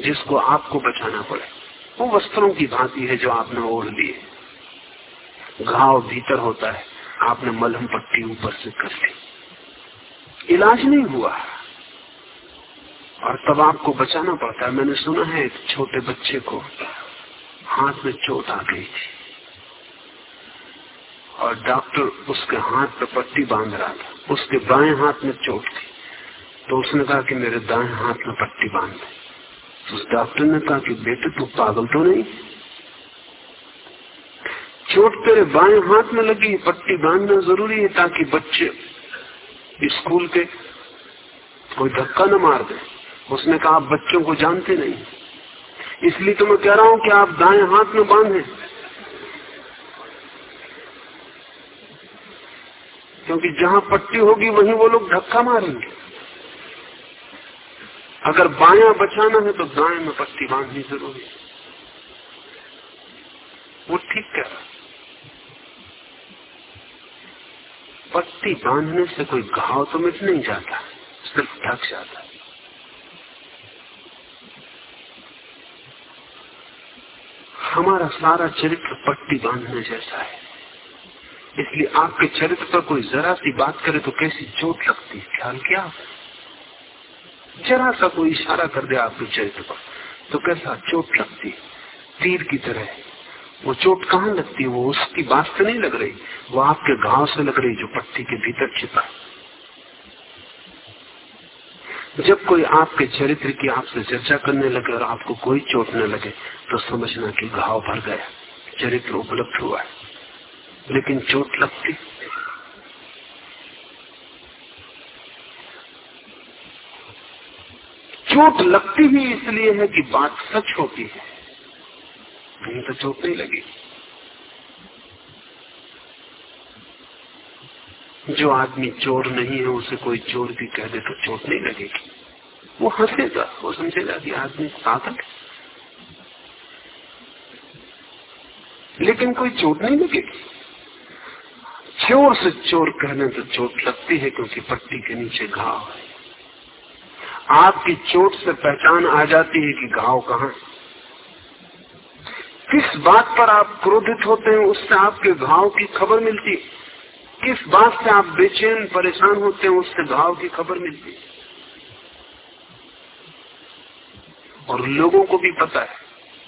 जिसको आपको बचाना पड़े। वो वस्त्रों की भांति है जो आपने ओढ़ लिए। घाव भीतर होता है, आपने मलहम पट्टी ऊपर से कर ली। इलाज नहीं हुआ। और तब आपको बचाना पड़ता है। मैंने सुना है एक छोटे बच्चे को हाथ में चोट आ गई थी। और डॉक्टर उसके हाथ पे पट्टी बाँध रहा था। उसके बाएँ हाथ में चोट थी। तो उसने कहा कि मेरे दाएँ हाथ में पट्टी बाँध दे। तो उस डॉक्टर ने कहा कि बेटे, तू पागल तो नहीं? चोट तेरे बाएँ हाथ में लगी, पट्टी बांधना ज़रूरी है ताकि बच्चे स्कूल के कोई धक्का न मार दे। उसने कहा, आप बच्चों को जानते नहीं। इसलिए तो मैं कह रहा हूँ कि आप दाएँ हाथ में बांधे। क्योंकि जहाँ पट्टी होगी वहीं वो लोग धक्का मारेंगे। अगर बाया बचाना है तो दाएँ में पट्टी बांधनी ज़रूरी है। वो ठीक कह रहा पट्टी बांधने से कोई घाव तो मिट नहीं जाता, सिर्फ़ ढक जाता हमारा सारा चरित्र पट्टी बांधने जैसा है। इसलिए आपके चरित्र पर कोई जरा सी बात करे तो कैसी चोट लगती है? ख्याल क्या? जरा सा कोई इशारा कर दे आपके चरित्र पर तो कैसा चोट लगती तीर की तरह वो चोट कहाँ लगती है? वो उसकी बात से नहीं लग रही। वो आपके घाव से लग रही जो पट्टी के भीतर छिपा जब कोई आपके चरित्र की आपसे चर्चा करने लगे और आपको कोई चोट न लगे तो समझना कि घाव भर गया। चरित्र उपलब्ध हुआ है। लेकिन चोट लगती। चोट लगती भी इसलिए है कि बात सच होती है। नहीं तो चोट नहीं लगी जो आदमी चोर नहीं है, उसे कोई चोर भी कह दे तो चोट नहीं लगेगी। वो हंसेगा, वो समझेगा कि आदमी पागल लेकिन कोई चोट नहीं लगेगी। चोर से चोर कहने तो चोट लगती है क्योंकि पट्टी के नीचे घाव है। आपकी चोट से पहचान आ जाती है कि घाव कहाँ किस बात पर आप क्रोधित होते हैं, उससे आपके घाव की खबर मिलती है। किस बात से आप बेचैन, परेशान होते हैं, उससे घाव की खबर मिलती है। और लोगों को भी पता है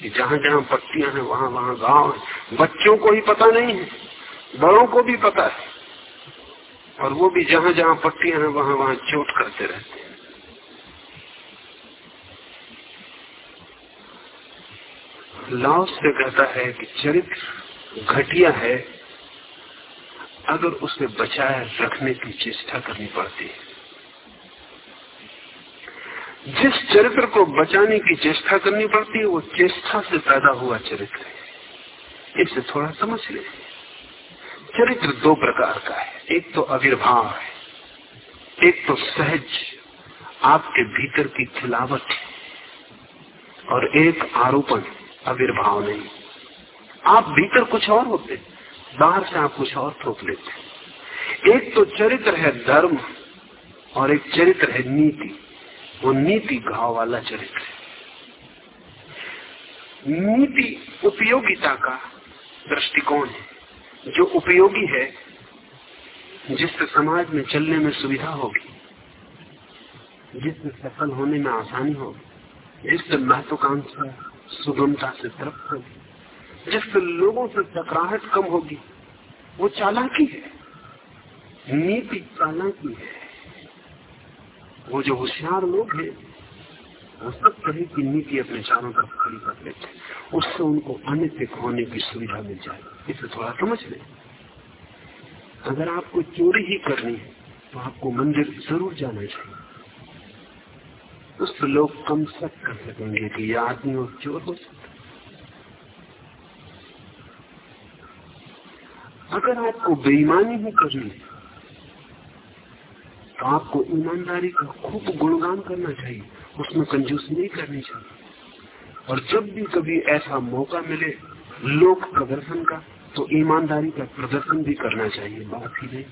कि जहाँ जहाँ पट्टियाँ हैं वहाँ वहाँ गाँव है। बच्चों को ही पता नहीं है। बड़ों को भी पता है। और वो भी जहाँ जहाँ पट्टियाँ हैं, वहाँ वहाँ चोट करते रहते हैं। लाओस से कहता है कि चरित्र घटिया है, अगर उसे बचाए रखने की चेष्टा करनी पड़ती है। जिस चरित्र को बचाने की चेष्टा करनी पड़ती है, वो चेष्टा से पैदा हुआ चरित्र है। इसे थोड़ा समझ ले। चरित्र दो प्रकार का है। एक तो आविर्भाव है, एक तो सहज, आपके भीतर की खिलावट और एक आरोपण आविर्भाव नहीं। आप भीतर कुछ और होते बाहर से आप कुछ और थोप लेते एक तो चरित्र है धर्म, और एक चरित्र है नीति। वो नीति घाव वाला चरित्र है। नीति उपयोगिता का दृष्टिकोण है। जो उपयोगी है जिससे समाज में चलने में सुविधा होगी जिससे सफल होने में आसानी होगी जिससे महत्वाकांक्षा, सुगमता से तरफ़ होगी जिससे लोगों से टकराहट कम होगी, वो चालाकी है। नीति चालाकी है। वो जो होशियार लोग हैं वो सब तरह की नीति अपने चारों तरफ़ खड़ी कर लेते हैं उससे उनको अनित्य होने की सुविधा मिल जाए। इसे थोड़ा समझ ले। अगर आपको चोरी ही करनी है तो आपको मंदिर ज़रूर जाना चाहिए। उससे लोग कम शक कर सकेंगे कि यह आदमी और चोर हो सकता अगर आपको बेईमानी ही करनी है तो आपको ईमानदारी का खूब गुणगान करना चाहिए। उसमें कंजूसी नहीं करनी चाहिए। और जब भी कभी ऐसा मौका मिले, लोक प्रदर्शन का तो ईमानदारी का प्रदर्शन भी करना चाहिए, बात ही नहीं।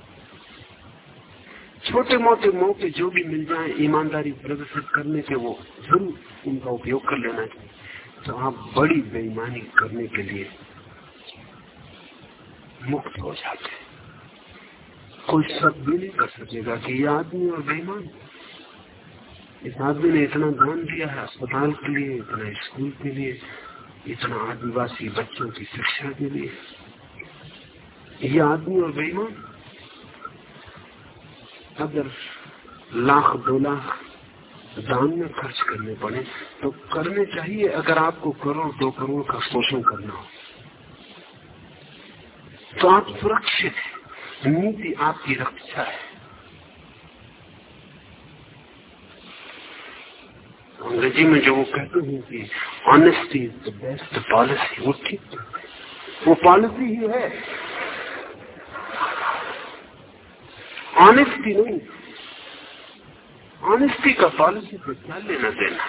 छोटे मोटे मौके जो भी मिल जाए, ईमानदारी प्रदर्शित करने के, वो ज़रूर उनका उपयोग कर लेना चाहिए। तो आप बड़ी बेईमानी करने के लिए मुक्त हो जाते कोई शक भी नहीं कर सकेगा कि ये आदमी और बेईमान इस आदमी ने इतना दान दिया है अस्पताल के लिए, इतना स्कूल के लिए, इतना आदिवासी बच्चों की शिक्षा के लिए। ये आदमी और बेईमान, अगर लाख दो लाख दान में खर्च करने पड़े तो करने चाहिए। अगर आपको करोड़, दो करोड़ का शोषण करना हो तो आप सुरक्षित है। नीति आपकी रक्षा है। अंग्रेज़ी में जो वो कहते हैं कि honesty is the best policy वो ठीक वो पॉलिसी ही है। ऑनेस्टी नहीं। ऑनेस्टी का पॉलिसी को क्या लेना देना।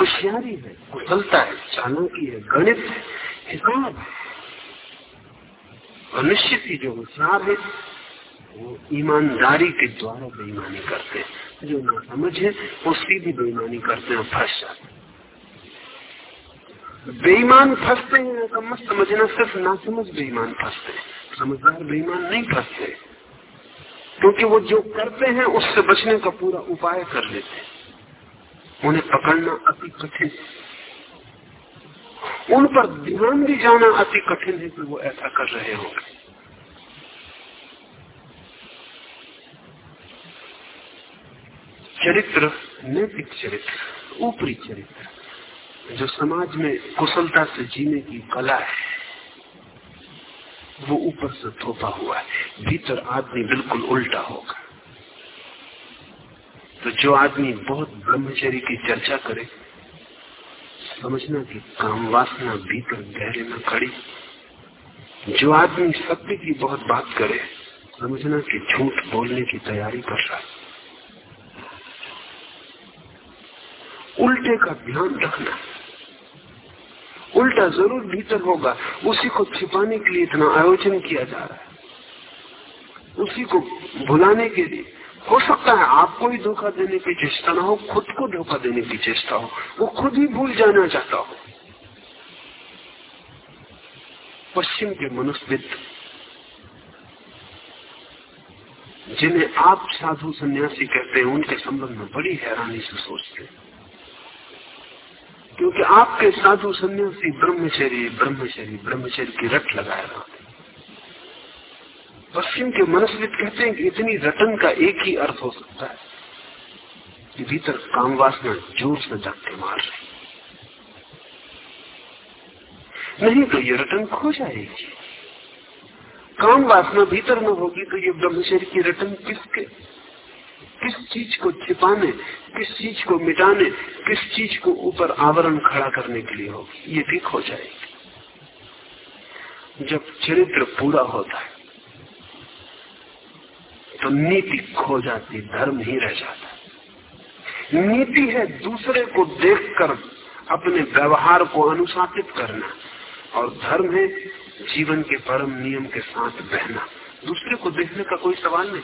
होशियारी है, कुशलता है, चालाकी है, गणित है, हिसाब है। और निश्चित ही जो होशियार है, वो ईमानदारी के द्वारा बेईमानी करते हैं। जो ना समझ है, वो सीधी बेईमानी करते हैं फंस जाते बेईमान फंसते हैं, ऐसा मत समझना, सिर्फ़ ना समझ बेईमान फंसते हैं। समझदार बेईमान नहीं फंसते। क्योंकि वो जो करते हैं, उससे बचने का पूरा उपाय कर लेते हैं। उन्हें पकड़ना अति कठिन उन पर ध्यान भी जाना अति कठिन है कि वो ऐसा कर रहे होंगे। चरित्र, नैतिक चरित्र, ऊपरी चरित्र, जो समाज में कुशलता से जीने की कला है, वो ऊपर से थोपा हुआ है, भीतर आदमी बिल्कुल उल्टा होगा। तो जो आदमी बहुत ब्रह्मचर्य की चर्चा करे, समझना कि काम वासना भीतर गहरे में खड़ी, जो आदमी सत्य की बहुत बात करे, समझना कि झूठ बोलने की तैयारी कर रहा है। उल्टे का ध्यान रखना। उल्टा ज़रूर भीतर होगा। उसी को छिपाने के लिए इतना आयोजन किया जा रहा है। उसी को भुलाने के लिए। हो सकता है आपको ही धोखा देने की चेष्टा ना हो, खुद को धोखा देने की चेष्टा हो। वो खुद ही भूल जाना चाहता हो। पश्चिम के मनुष्यविद, जिन्हें आप साधु सन्यासी कहते हैं, उनके संबंध में बड़ी हैरानी से सोचते हैं। आपके साधु सन्यासी ब्रह्मचर्य ब्रह्मचर्य ब्रह्मचर्य की रट लगाए रहते पश्चिम के मनस्वित कहते हैं कि इतनी रटन का एक ही अर्थ हो सकता है कि भीतर काम वासना ज़ोर से धक्के मार रही नहीं तो ये रटन खो जाएगी। काम वासना भीतर न होगी तो ये ब्रह्मचर्य की रटन किसके? किस चीज़ को छिपाने, किस चीज़ को मिटाने, किस चीज़ को ऊपर आवरण खड़ा करने के लिए होगी ये ठीक हो जाएगी। जब चरित्र पूरा होता है तो नीति खो जाती, धर्म ही रह जाता नीति है दूसरे को देखकर अपने व्यवहार को अनुशासित करना, और धर्म है जीवन के परम नियम के साथ बहना। दूसरे को देखने का कोई सवाल नहीं।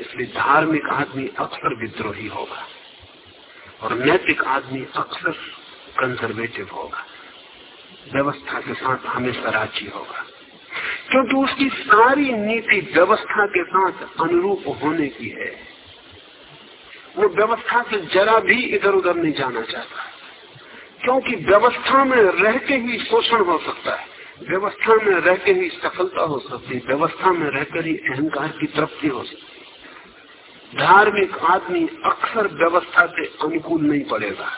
इसलिए धार्मिक आदमी अक्सर विद्रोही होगा और नैतिक आदमी अक्सर कंजर्वेटिव होगा। व्यवस्था के साथ हमेशा राज़ी होगा। क्योंकि उसकी सारी नीति व्यवस्था के साथ अनुरूप होने की है। वो व्यवस्था से जरा भी इधर उधर नहीं जाना चाहता। क्योंकि व्यवस्था में रह के ही शोषण हो सकता है। व्यवस्था में रह के ही सफलता हो सकती है। व्यवस्था में रहकर ही अहंकार की तृप्ति हो सकती धार्मिक आदमी अक्सर व्यवस्था से अनुकूल नहीं पड़ेगा,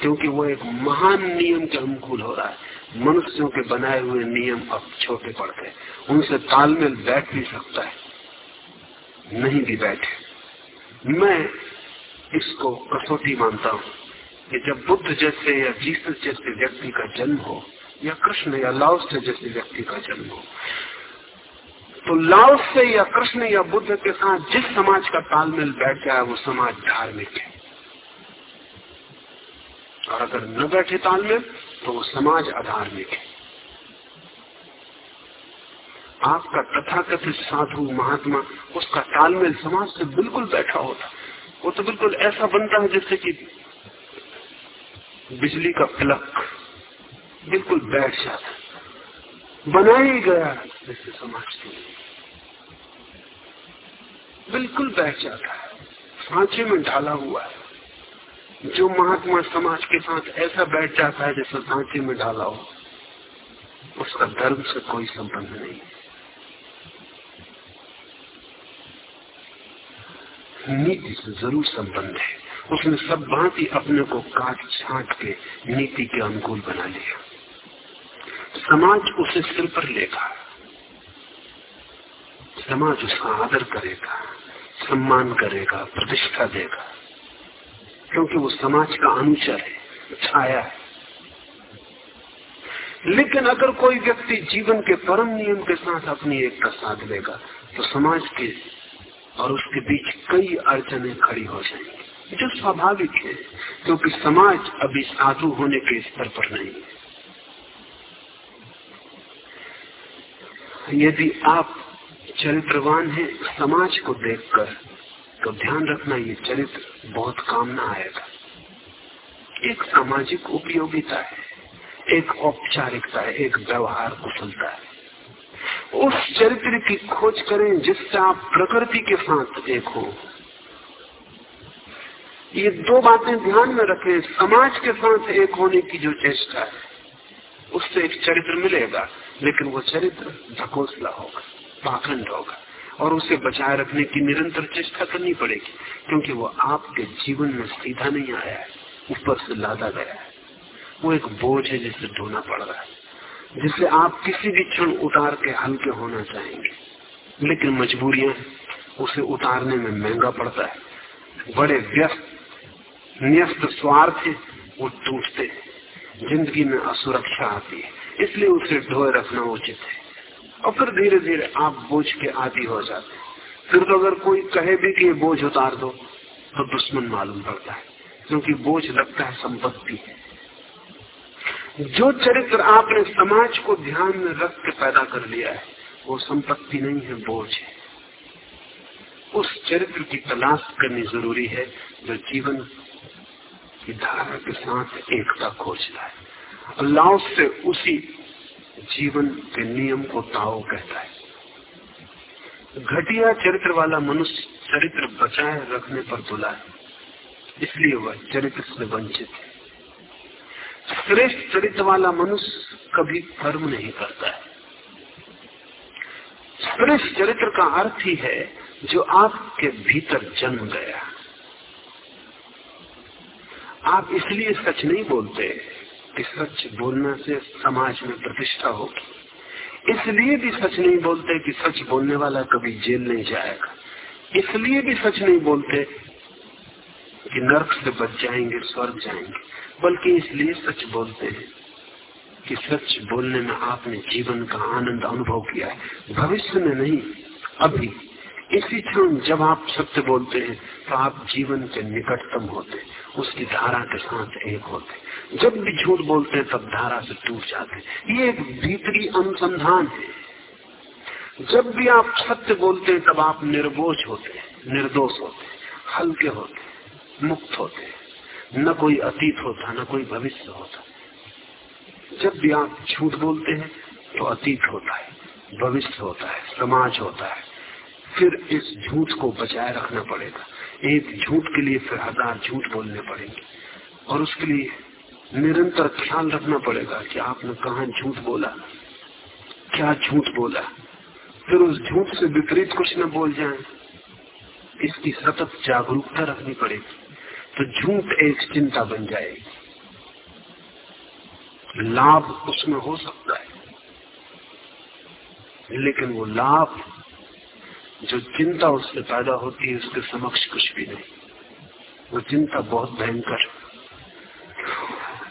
क्योंकि वो एक महान नियम के अनुकूल हो रहा है। मनुष्यों के बनाए हुए नियम अब छोटे पड़ गए उनसे तालमेल बैठ भी सकता है, नहीं भी बैठे। मैं इसको कसौटी मानता हूँ कि जब बुद्ध जैसे या जीसस जैसे व्यक्ति का जन्म हो, या कृष्ण या लाओस जैसे व्यक्ति का जन्म हो तो लाओ से या कृष्ण या बुद्ध के साथ जिस समाज का तालमेल बैठ गया वो समाज धार्मिक है। और अगर न बैठे तालमेल तो वो समाज अधार्मिक है। आपका तथाकथित साधु महात्मा, उसका तालमेल समाज से बिल्कुल बैठा होता। वो तो बिल्कुल ऐसा बनता है जैसे कि बिजली का प्लग बिल्कुल बैठ जाता। बना ही गया जैसे समाज के लिए बिल्कुल बैठ जाता है सांचे में ढाला हुआ है। जो महात्मा समाज के साथ ऐसा बैठ जाता है जैसे सांचे में ढाला हो, उसका धर्म से कोई संबंध नहीं। नीति से ज़रूर संबंध है। उसने सब भांति अपने को काट छाट के नीति के अनुकूल बना लिया। समाज उसे सिर पर लेगा। समाज उसका आदर करेगा, सम्मान करेगा, प्रतिष्ठा देगा। क्योंकि वो समाज का अनुचर है, छाया है। लेकिन अगर कोई व्यक्ति जीवन के परम नियम के साथ अपनी एक का साध लेगा तो समाज के और उसके बीच कई अड़चने खड़ी हो जाएँगी, जो स्वाभाविक है, क्योंकि समाज अभी साधु होने के स्तर पर नहीं है। यदि आप चरित्रवान हैं समाज को देखकर तो ध्यान रखना ये चरित्र बहुत काम ना आएगा एक सामाजिक उपयोगिता है, एक औपचारिकता है, एक व्यवहार कुशलता है। उस चरित्र की खोज करें जिससे आप प्रकृति के साथ एक हो। ये दो बातें ध्यान में रखें, समाज के साथ एक होने की जो चेष्टा है। उससे एक चरित्र मिलेगा, लेकिन वो चरित्र धकोसला होगा, पाखंड होगा, और उसे बचाए रखने की निरंतर चेष्टा करनी पड़ेगी, क्योंकि वो आपके जीवन में सीधा नहीं आया है, ऊपर से लादा गया है। वो एक बोझ है जिसे ढोना पड़ रहा है, जिसे आप किसी भी क्षण उतार के हल्के होना चाहेंगे, लेकिन मजबूरियाँ उसे उतारने में महँगा पड़ता है। बड़े व्यस्त, न्यस्त स्वार्थ है, वो टूटते ज़िंदगी में असुरक्षा आती है, इसलिए उसे ढोए रखना उचित है। और फिर धीरे धीरे आप बोझ के आदि हो जाते हैं। फिर तो अगर कोई कहे भी कि बोझ उतार दो तो दुश्मन मालूम पड़ता है, क्योंकि बोझ लगता है संपत्ति। जो चरित्र आपने समाज को ध्यान में रख के पैदा कर लिया है, वो संपत्ति नहीं है, बोझ है। उस चरित्र की तलाश करनी ज़रूरी है, जो जीवन की धारा के साथ एकता खोजता है। लाओस से उसी जीवन के नियम को ताओ कहता है। घटिया चरित्र वाला मनुष्य चरित्र बचाए रखने पर तुला है। इसलिए वह चरित्र से वंचित है। श्रेष्ठ चरित्र वाला मनुष्य कभी कर्म नहीं करता है। श्रेष्ठ चरित्र का अर्थ ही है जो आपके भीतर जन्म गया। आप इसलिए सच नहीं बोलते कि सच बोलने से समाज में प्रतिष्ठा होगी। इसलिए भी सच नहीं बोलते कि सच बोलने वाला कभी जेल नहीं जाएगा। इसलिए भी सच नहीं बोलते कि नर्क से बच जाएँगे, स्वर्ग जाएँगे। बल्कि इसलिए सच बोलते हैं कि सच बोलने में आपने जीवन का आनंद अनुभव किया है। भविष्य में नहीं, अभी। इसी क्षण जब आप सत्य बोलते हैं तो आप जीवन के निकटतम होते उसकी धारा के साथ एक होते जब भी झूठ बोलते हैं, तब धारा से टूट जाते ये एक भीतरी अनुसंधान है। जब भी आप सत्य बोलते हैं, तब आप निर्बोझ होते निर्दोष होते हल्के होते मुक्त होते न कोई अतीत होता, न कोई भविष्य होता। जब भी आप झूठ बोलते हैं तो अतीत होता है, भविष्य होता है, समाज होता है। फिर इस झूठ को बचाए रखना पड़ेगा। एक झूठ के लिए फिर हज़ार झूठ बोलने पड़ेंगे। और उसके लिए निरंतर ख्याल रखना पड़ेगा कि आपने कहा झूठ बोला, क्या झूठ बोला। फिर उस झूठ से विपरीत कुछ न बोल जाए। इसकी सतत जागरूकता रखनी पड़ेगी। तो झूठ एक चिंता बन जाएगी। लाभ उसमें हो सकता है, लेकिन वो लाभ जो चिंता उससे पैदा होती है, उसके समक्ष कुछ भी नहीं। वो चिंता बहुत भयंकर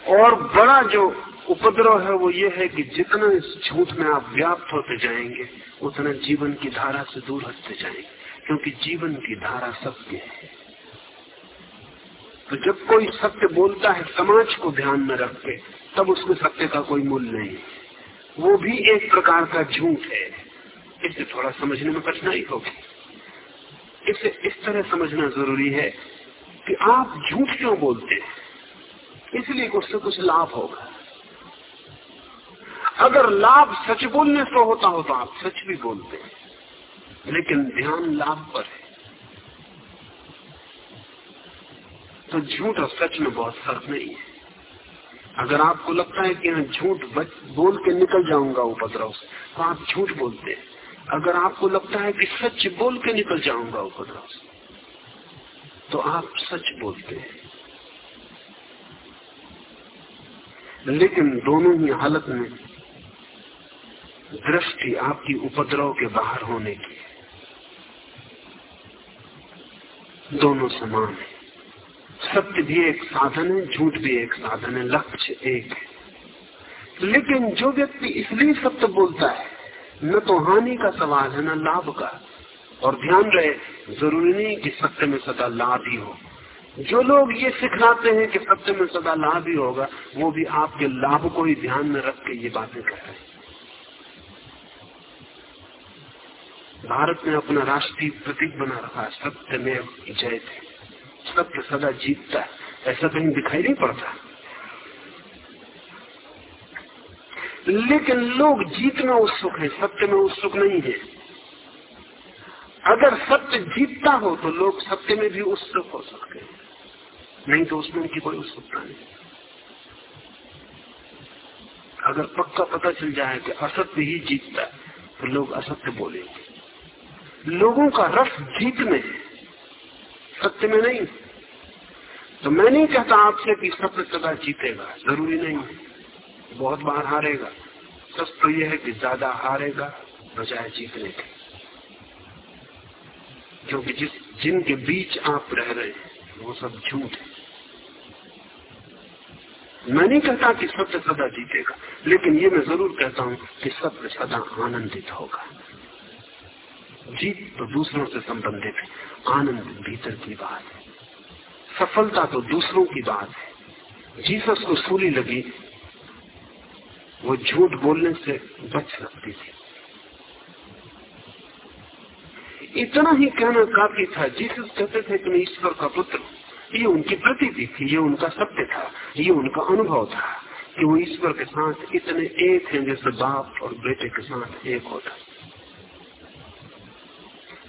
और बड़ा जो उपद्रव है, वो ये है कि जितना इस झूठ में आप व्याप्त होते जाएँगे, उतना जीवन की धारा से दूर हटते जाएँगे, क्योंकि जीवन की धारा सत्य है। तो जब कोई सत्य बोलता है, समाज को ध्यान में रख के, तब उसमें सत्य का कोई मूल्य नहीं वो भी एक प्रकार का झूठ है। इसे थोड़ा समझने में कठिनाई होगी। इसे इस तरह समझना ज़रूरी है कि आप झूठ क्यों बोलते हैं? इसलिए उससे कुछ लाभ होगा। अगर लाभ सच बोलने से होता हो तो आप सच भी बोलते हैं। लेकिन ध्यान लाभ पर है। तो झूठ और सच में बहुत फ़र्क नहीं है। अगर आपको लगता है कि झूठ बोल के निकल जाऊँगा उपद्रव से तो आप झूठ बोलते हैं। अगर आपको लगता है कि सच बोल के निकल जाऊँगा उपद्रव से तो आप सच बोलते हैं। लेकिन दोनों ही हालत में दृष्टि आपकी उपद्रव के बाहर होने की दोनों समान है। सत्य भी एक साधन है, झूठ भी एक साधन है, लक्ष्य एक है। लेकिन जो व्यक्ति इसलिए सत्य बोलता है न तो हानि का सवाल है, न लाभ का। और ध्यान रहे, ज़रूरी नहीं कि सत्य में सदा लाभ ही हो। जो लोग ये सिखलाते हैं कि सत्य में सदा लाभ ही होगा, वो भी आपके लाभ को ही ध्यान में रख के ये बातें कर रहे हैं। भारत ने अपना राष्ट्रीय प्रतीक बना रखा है सत्य में जय थे सत्य सदा जीतता है। ऐसा कहीं दिखाई नहीं पड़ता। लेकिन लोग जीत में उत्सुक है, सत्य में उत्सुक नहीं है। अगर सत्य जीतता हो तो लोग सत्य में भी उत्सुक हो सकते हैं। नहीं तो उसमें उनकी कोई उत्सुकता नहीं। अगर पक्का पता चल जाए कि असत्य ही जीतता है तो लोग असत्य बोलेंगे। लोगों का रस जीत में है, सत्य में नहीं। तो मैं नहीं कहता आपसे कि सत्य सदा जीतेगा, ज़रूरी नहीं बहुत बार हारेगा। सच तो यह है कि ज़्यादा हारेगा, बजाय जीतने के। क्योंकि जिस, जिनके बीच आप रह रहे हैं, वो सब झूठ है। मैं नहीं कहता कि सत्य सदा जीतेगा, लेकिन ये मैं ज़रूर कहता हूँ कि सत्य सदा आनंदित होगा। जीत तो दूसरों से संबंधित है, आनंद भीतर की बात है। सफलता तो दूसरों की बात है। जीसस को सूली लगी वो झूठ बोलने से बच सकती थी। इतना ही कहना काफ़ी था। जीसस कहते थे कि ईश्वर का पुत्र ये उनकी प्रतीति थी, ये उनका सत्य था, ये उनका अनुभव था कि वो ईश्वर के साथ इतने एक हैं जैसे बाप और बेटे के साथ एक होता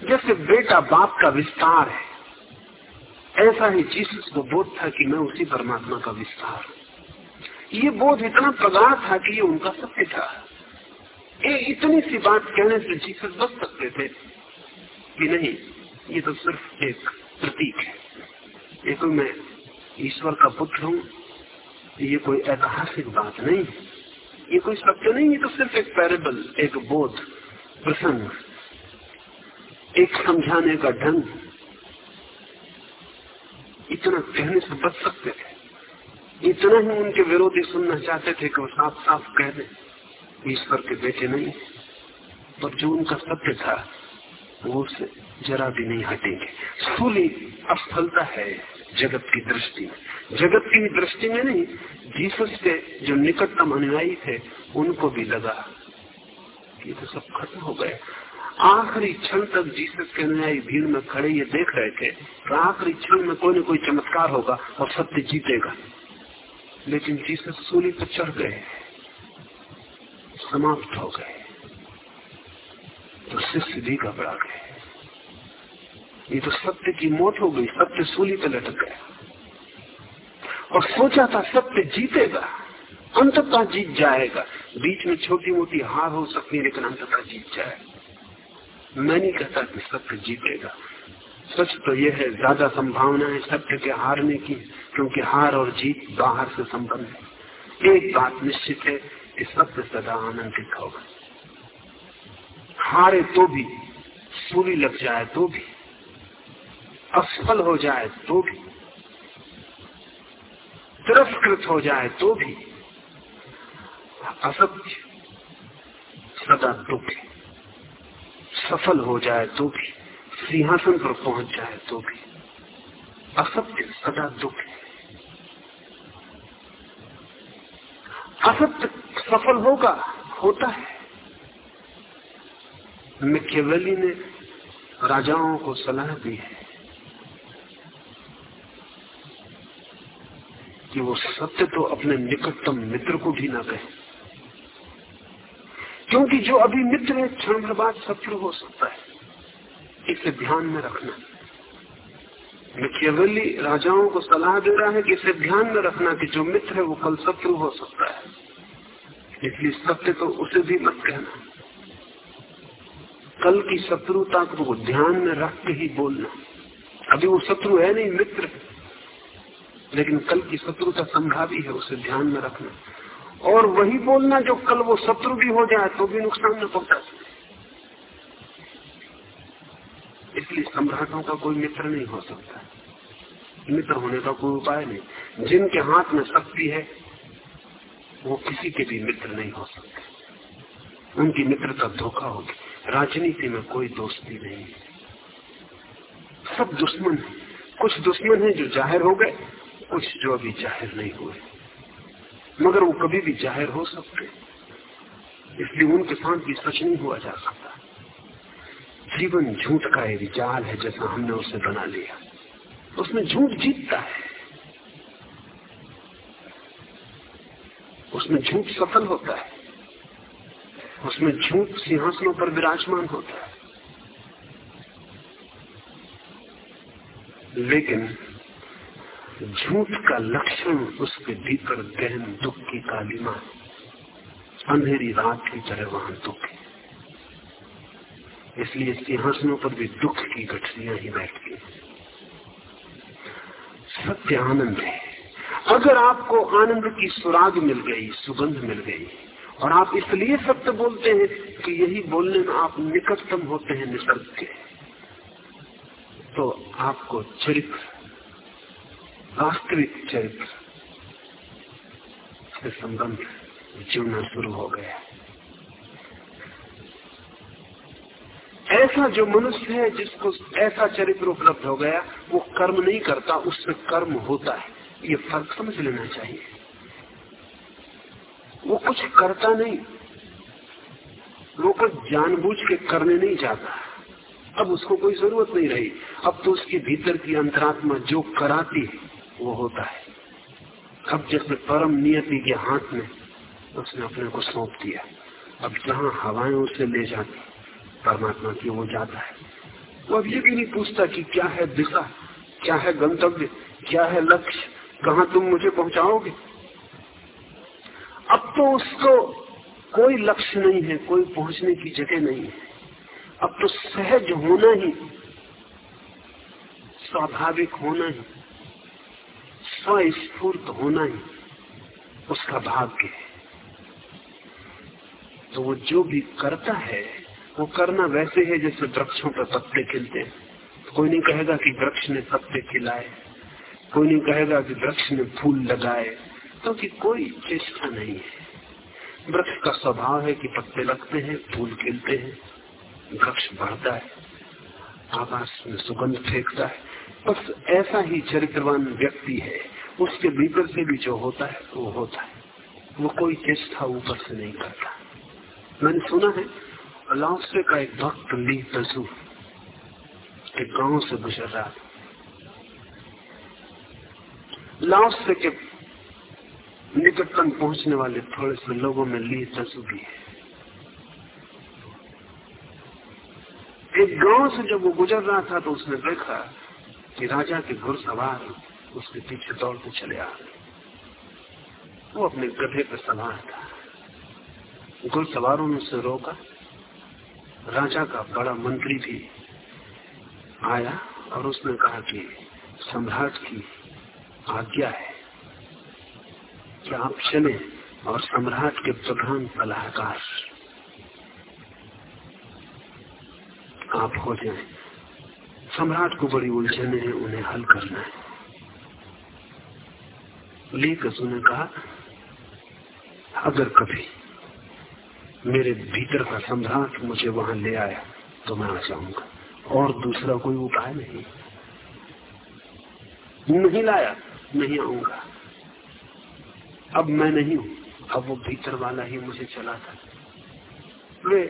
जैसे बेटा बाप का विस्तार है, ऐसा ही जीसस को बोध था कि मैं उसी परमात्मा का विस्तार ये बोध इतना प्रगाढ़ था कि ये उनका सत्य था। ये इतनी सी बात कहने से जीसस बच सकते थे कि नहीं, ये तो सिर्फ़ एक प्रतीक है। ये तो मैं ईश्वर का पुत्र हूँ, ये कोई ऐतिहासिक बात नहीं। ये कोई सत्य नहीं, ये तो सिर्फ़ एक पैरेबल एक बोध, प्रसंग, एक समझाने का ढंग। इतना कहने से बच सकते थे। इतना ही उनके विरोधी सुनना चाहते थे कि वो साफ़ साफ़ कह दे ईश्वर के बेटे नहीं पर जो उनका सत्य था, वो उससे जरा भी नहीं हटेंगे। सूली असफलता है जगत की दृष्टि में। जगत की दृष्टि में नहीं, जीसस के जो निकटतम अनुयायी थे, उनको भी लगा ये तो सब खत्म हो गए। आखिरी क्षण तक जीसस के अनुयायी भीड़ में खड़े ये देख रहे थे आखिरी क्षण में कोई न कोई चमत्कार होगा और सत्य जीतेगा। लेकिन जीसस सूली पर चढ़ गए, समाप्त हो गए तो शिष्य भी घबरा गए। ये तो सत्य की मौत हो गई, सत्य सूली पर लटक गया। और सोचा था सत्य जीतेगा, अंततः जीत जाएगा। बीच में छोटी मोटी हार हो सकती है, लेकिन अंततः जीत जाएगा मैं नहीं कहता कि सत्य जीतेगा। सच तो यह है, ज़्यादा संभावना है सत्य के हारने की। क्योंकि हार और जीत बाहर से संबंध है। एक बात निश्चित है, कि सत्य सदा आनंदित होगा। हारे तो भी सूरी लग जाए तो भी, असफल हो जाए तो भी, तिरस्कृत हो जाए तो भी, असत्य सदा दुख सफल हो जाए तो भी, सिंहासन पर पहुँच जाए तो भी। असत्य सदा दुख। है असत्य सफल होगा, होता है। मिकेवेली ने राजाओं को सलाह दी है कि वो सत्य तो अपने निकटतम मित्र को भी ना कहे, क्योंकि जो अभी मित्र है क्षण बाद शत्रु हो सकता है। इसे ध्यान में रखना। मिकियावेली राजाओं को सलाह दे रहा है कि इसे ध्यान में रखना कि जो मित्र है वो कल शत्रु हो सकता है। इसलिए सत्य तो उसे भी मत कहना। कल की शत्रुता को ध्यान में रख के ही बोलना। अभी वो शत्रु है नहीं, मित्र लेकिन कल की शत्रुता संभावी है, उसे ध्यान में रखना। और वही बोलना जो कल वो शत्रु भी हो जाए तो भी नुकसान न पहुँचा। सके इसलिए सम्राटों का कोई मित्र नहीं हो सकता। मित्र होने का कोई उपाय नहीं। जिनके हाथ में शक्ति है, वो किसी के भी मित्र नहीं हो सकते। उनकी मित्रता धोखा होगी। राजनीति में कोई दोस्ती नहीं है। सब दुश्मन है। कुछ दुश्मन है जो ज़ाहिर हो गए, कुछ जो अभी ज़ाहिर नहीं हुए। मगर वो कभी भी ज़ाहिर हो सकते। इसलिए उनके साथ भी सच नहीं हुआ जा सकता। जीवन झूठ का एक जाल है जैसा हमने उसे बना लिया। उसमें झूठ जीतता है। उसमें झूठ सफल होता है। उसमें झूठ सिंहासनों पर विराजमान होता है। लेकिन झूठ का लक्षण उसके भीतर गहन दुख की कालिमा, अंधेरी रात की तरह वहाँ दुख है। इसलिए सिंहासनों पर भी दुख की गठरियाँ ही बैठती सत्य आनंद है। अगर आपको आनंद की सुराग मिल गई, सुगंध मिल गई, और आप इसलिए सत्य बोलते हैं कि यही बोलने में आप निकटतम होते हैं निसर्ग के तो आपको चरित्र, वास्तविक चरित्र से संबंध जुड़ना शुरू हो गया। ऐसा जो मनुष्य है जिसको ऐसा चरित्र उपलब्ध हो गया, वो कर्म नहीं करता, उससे कर्म होता है। ये फ़र्क समझ लेना चाहिए। वो कुछ करता नहीं। वो कुछ जानबूझ के करने नहीं जाता। अब उसको कोई ज़रूरत नहीं रही। अब तो उसके भीतर की अंतरात्मा जो कराती है, वो होता है। अब जैसे परम नियति के हाथ में उसने अपने को सौंप दिया। अब जहाँ हवाएँ उसे ले जाती परमात्मा की वो जाता है। वो अब ये भी नहीं पूछता कि क्या है दिशा, क्या है गंतव्य, क्या है लक्ष्य, कहा तुम मुझे पहुंचाओगे? अब तो उसको कोई लक्ष्य नहीं है, कोई पहुँचने की जगह नहीं है। अब तो सहज होना ही, स्वाभाविक होना ही, स्वस्फूर्त होना ही उसका भाग्य है। तो वो जो भी करता है वो करना वैसे है जैसे वृक्षों पर पत्ते खिलते हैं। कोई नहीं कहेगा कि वृक्ष ने पत्ते खिलाए, कोई नहीं कहेगा कि वृक्ष ने फूल लगाए, क्योंकि तो कोई चेष्टा नहीं है। वृक्ष का स्वभाव है कि पत्ते लगते हैं, फूल खिलते हैं, वृक्ष बढ़ता है, आकाश में सुगंध फेंकता है। बस ऐसा ही चरित्रवान व्यक्ति है, उसके भीतर से भी जो होता है, वो होता है। वो कोई चेष्टा ऊपर से नहीं करता। मैंने सुना है लाओसे का एक भक्त ली तसु एक गाँव से गुजर रहा। लाओसे के निकटतम पहुँचने वाले थोड़े से लोगों में ली तसु भी है। एक गाँव से जब वो गुजर रहा था तो उसने देखा कि राजा के घुड़सवार उसके पीछे दौड़ते चले आ रहे। वो अपने गधे पर सवार था। घुड़सवारों ने उसे रोका। राजा का बड़ा मंत्री भी आया और उसने कहा कि सम्राट की आज्ञा है कि आप चले और सम्राट के प्रधान सलाहकार आप हो जाएँ। सम्राट को बड़ी उलझने हैं, उन्हें हल करना है। ली कसू ने कहा, अगर कभी मेरे भीतर का सम्राट मुझे वहाँ ले आया तो मैं आ जाऊँगा। और दूसरा कोई उपाय नहीं। नहीं लाया, नहीं आऊँगा। अब मैं नहीं हूँ। अब वो भीतर वाला ही मुझे चला था। वे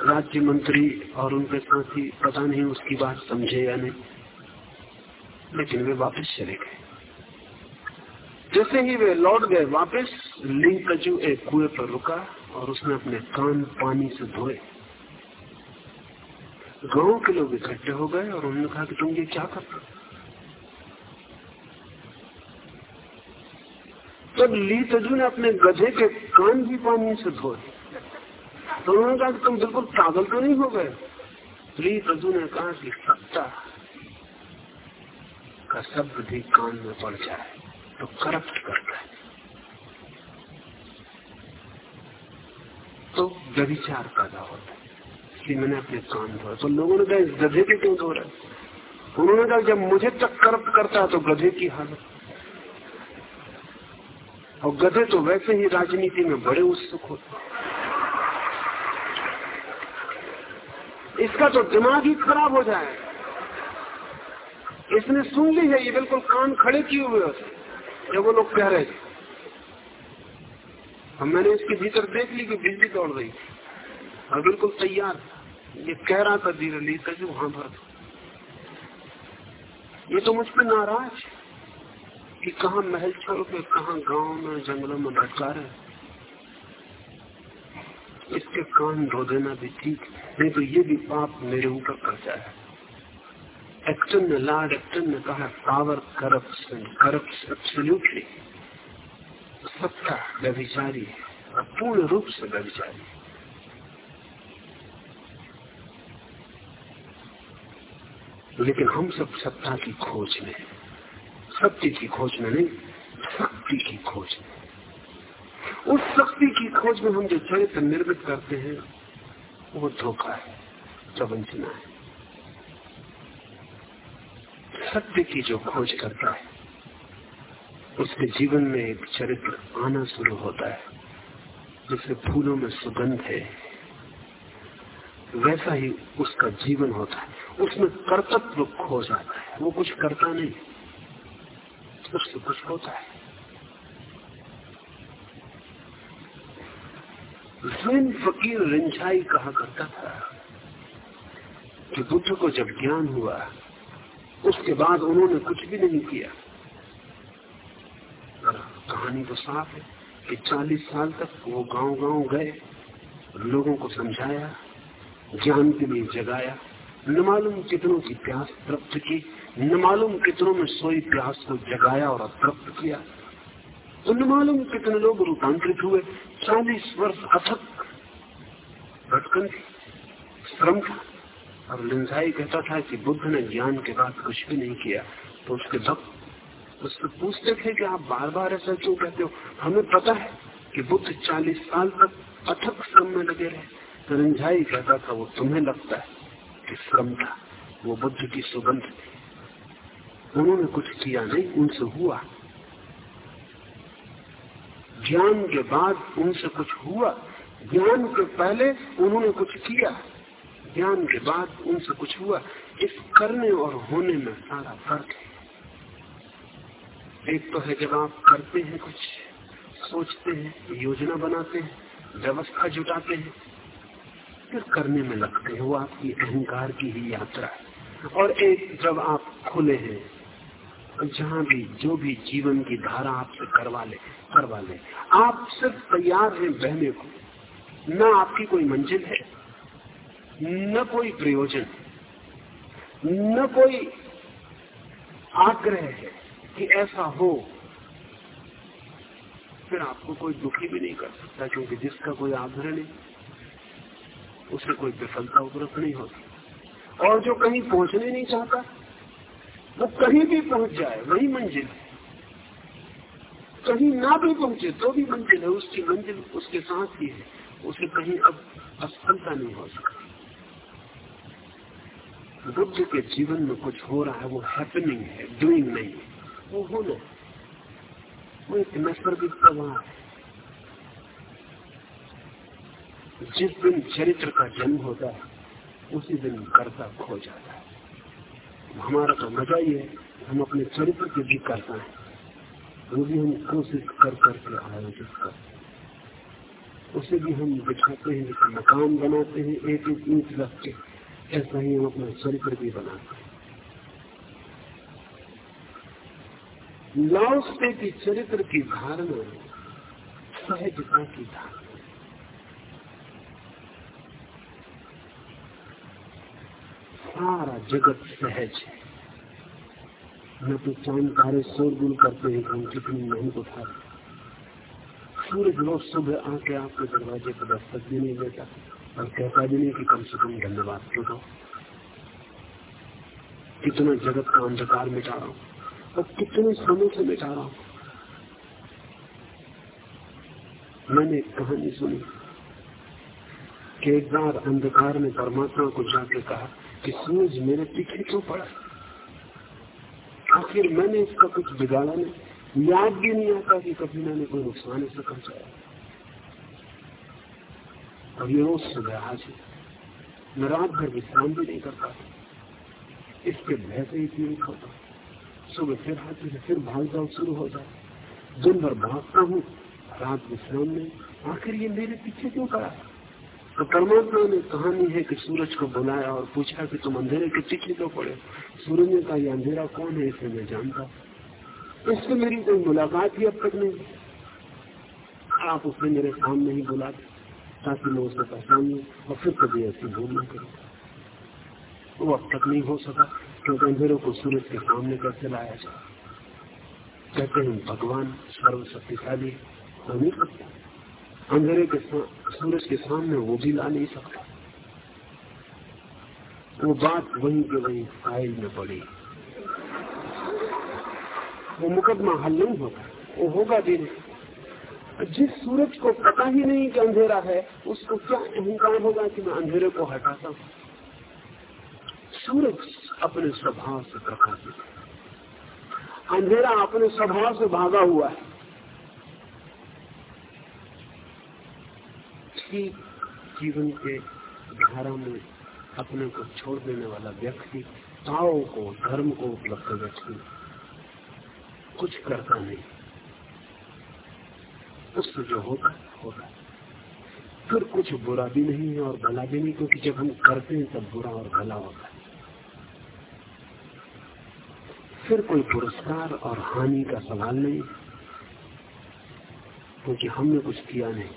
राज्य मंत्री और उनके साथी, पता नहीं उसकी बात समझे या नहीं, लेकिन वे वापस चले गए। जैसे ही वे लौट गए, वापस लिंग कजू एक कुएँ पर रुका। और उसने अपने कान पानी से धोए। गाँव के लोग इकट्ठे हो गए और उन्होंने कहा कि तुम ये क्या कर रहे तब ली तजू ने अपने गधे के कान भी पानी से धोए। तो उन्होंने कहा कि तुम बिल्कुल पागल तो नहीं हो गए? ली तजू ने कहा कि सत्ता का शब्द भी कान में पड़ जाए तो करप्ट करता है। तो व्यविचार पैदा होता है कि मैंने अपने कान धोए। तो लोगों ने कहा, इस गधे के क्यों धो रहे उन्होंने कहा, जब मुझे तक करता है तो गधे की हालत और गधे तो वैसे ही राजनीति में बड़े उत्सुक होते इसका तो दिमाग ही खराब हो जाए। इसने सुन ली है, ये बिल्कुल कान खड़े किए हुए जब वो लोग कह रहे थे और मैंने इसके भीतर देख ली कि बिजली दौड़ रही और बिल्कुल तैयार। ये कह रहा था धीरे ली कि वहाँ भर दो ये तो मुझ पर नाराज़ कि कहा महल छोड़ के, कहा गाँव में जंगलों में भटका रहे इसके कान धो देना भी ठीक, नहीं तो ये भी पाप मेरे ऊपर कर जाए एक्टन ने लॉर्ड एक्टन ने कहा पावर करप्शन करप्ट एब्सोल्युटली सत्ता व्यभिचारी है। पूर्ण रूप से व्यभिचारी है। लेकिन हम सब सत्ता की खोज में सत्य की खोज में नहीं, शक्ति की खोज में उस शक्ति की खोज में हम जो चरित्र निर्मित करते हैं, वो धोखा है प्रवंचना है। सत्य की जो खोज करता है उसके जीवन में एक चरित्र आना शुरू होता है जैसे फूलों में सुगंध है। वैसा ही उसका जीवन होता है। उसमें कर्तत्व खो जाता है। वो कुछ करता नहीं। उससे कुछ होता है। जैन फकीर रिंझाई कहा करता था कि बुद्ध को जब ज्ञान हुआ, उसके बाद उन्होंने कुछ भी नहीं किया। कहानी तो साफ़ है कि 40 साल तक वो गाँव गाँव गए, लोगों को समझाया, ज्ञान के लिए जगाया। न मालूम कितनों की प्यास तृप्त की, न मालूम कितनों में सोई प्यास को जगाया और अतृप्त किया। तो न मालूम कितने लोग रूपांतरित हुए, चालीस वर्ष अथक। भटकन श्रम था, और लिंजाई कहता था कि बुद्ध ने ज्ञान के बाद कुछ भी नहीं किया तो उसके भक्त उससे पूछते थे कि आप बार बार ऐसा क्यों कहते हो? हमें पता है कि बुद्ध चालीस साल तक अथक श्रम में लगे रहे। लिंजाई कहता था, वो तुम्हें लगता है कि श्रम था, वो बुद्ध की सुगंध थी। उन्होंने कुछ किया नहीं, उनसे हुआ। ज्ञान के बाद उनसे कुछ हुआ। ज्ञान के पहले उन्होंने कुछ किया। ज्ञान के बाद उनसे कुछ हुआ। इस करने और होने में सारा फ़र्क है। एक तो है जब आप करते हैं कुछ, सोचते हैं, योजना बनाते हैं, व्यवस्था जुटाते हैं, फिर करने में लगते हैं। वो आपकी अहंकार की ही यात्रा है। और एक जब आप खुले हैं, जहाँ भी, जो भी जीवन की धारा आपसे करवा ले करवा ले। आप सिर्फ़ तैयार हैं बहने को। न आपकी कोई मंजिल है, न कोई प्रयोजन, न कोई आग्रह है। कि ऐसा हो, फिर आपको कोई दुखी भी नहीं कर सकता, क्योंकि जिसका कोई आग्रह नहीं, उसे कोई विफलता उपलब्ध नहीं होती। और जो कहीं पहुँचने नहीं चाहता, वो कहीं भी पहुँच जाए, वही मंजिल है। कहीं ना भी पहुँचे तो भी मंजिल है, उसकी मंजिल उसके साथ ही है, उसे कहीं अब असफलता नहीं हो सकती। बुद्ध के जीवन में कुछ हो रहा है, वो हैपनिंग है डूइंग नहीं है। वो होना वो एक नैसर्गिक प्रवाह है जिस दिन चरित्र का जन्म होता है उसी दिन कर्ता खो जाता। है हमारा तो मज़ा ही है, हम अपने चरित्र के भी करता है। वो भी हम कोशिश कर करके आयोजित करते उसे भी हम दिखाते हैं मकान बनाते हैं एक एक ईंट रख के, ऐसा ही हम अपना चरित्र भी बनाते हैं। लाओस्ते की चरित्र की धारणा सहजता की धारणा सारा जगत सहज है। न तो चाँद तारे शोरगुल करते हैं हम कितनी मेहनत उठा रहे सूरज रोज सुबह आके आपके दरवाजे पर दस्तक भी नहीं देता और कहता भी नहीं कि कम से कम धन्यवाद तो दो कितना जगत का अंधकार मिटा रहा हूँ। और कितने समय से मिटा रहा हूँ? मैंने एक कहानी सुनी कि एक बार अंधकार ने परमात्मा को जाके कहा कि सूरज मेरे पीछे क्यों पड़ा? आखिर मैंने इसका कुछ बिगाड़ा नहीं। याद भी नहीं आता कि कभी मैंने कोई नुकसान इसे पहुँचाया। और ये रोज सुबह आज मैं रात भर विश्राम भी नहीं कर पाता। इसके भय से ही पीड़ित होता सुबह फिर हाथी से फिर भाग जाओ शुरू हो जाए। दिन भर भागता हूँ, रात विश्राम नहीं आखिर ये मेरे पीछे क्यों पड़ा? तो परमात्मा ने कहानी है कि सूरज को बुलाया और पूछा कि तुम अंधेरे के पीछे क्यों पड़े सूरज ने कहा अंधेरा कौन है, इसे मैं जानता इससे मेरी कोई मुलाकात ही अब तक नहीं आप उसे मेरे सामने ही बुलाते ताकि मैं उसे पहचान लू और फिर कभी ऐसी भूल न करूँ। वो अब तक नहीं हो सका। क्योंकि अंधेरों को सूरज के सामने कैसे लाया जाए कहते हैं, भगवान सर्व शक्तिशाली हो नहीं सकता अंधेरे के सूरज के सामने वो भी ला नहीं सकता। वो बात वहीं के वहीं फ़ाइल में पड़ी। वो मुकदमा हल नहीं होगा, वो होगा भी नहीं। जिस सूरज को पता ही नहीं कि अंधेरा है, उसको क्या अहंकार होगा कि मैं अंधेरे को हटाता हूँ? सूरज अपने स्वभाव से प्रकाशित है। अंधेरा अपने स्वभाव से भागा हुआ है। ठीक जीवन के धारा में अपने को छोड़ देने वाला व्यक्ति ताओ को, धर्म को उपलब्ध व्यक्ति कुछ करता नहीं। उससे जो होगा होगा फिर कुछ बुरा भी नहीं है और भला भी नहीं, क्योंकि जब हम करते हैं, तब बुरा और भला होगा फिर कोई पुरस्कार और हानि का सवाल नहीं, क्योंकि हमने कुछ किया नहीं।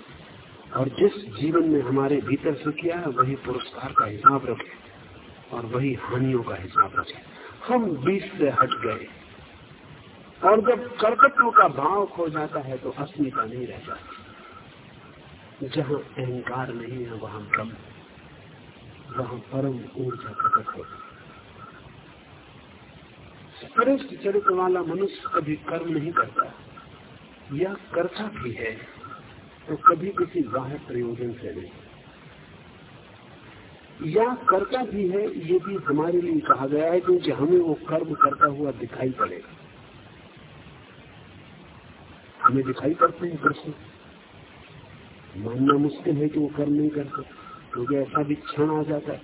और जिस जीवन में हमारे भीतर से किया वही पुरस्कार का हिसाब रखे और वही हानियों का हिसाब रखे। हम बीच से हट गए। और जब कर्तत्व का भाव खो जाता है तो अस्मिता नहीं रह जाती। जहाँ अहंकार नहीं है, वहाँ ब्रह्म, वहाँ परम ऊर्जा प्रकट होती श्रेष्ठ चरित्र वाला मनुष्य कभी कर्म नहीं करता। या करता भी है तो कभी किसी बाह्य प्रयोजन से नहीं। या करता भी है, ये भी हमारे लिए कहा गया है, क्योंकि हमें वो कर्म करता हुआ दिखाई पड़ेगा हमें दिखाई पड़ते हैं कृष्ण। मानना मुश्किल है कि वो कर्म नहीं करते, क्योंकि ऐसा भी क्षण आ जाता है।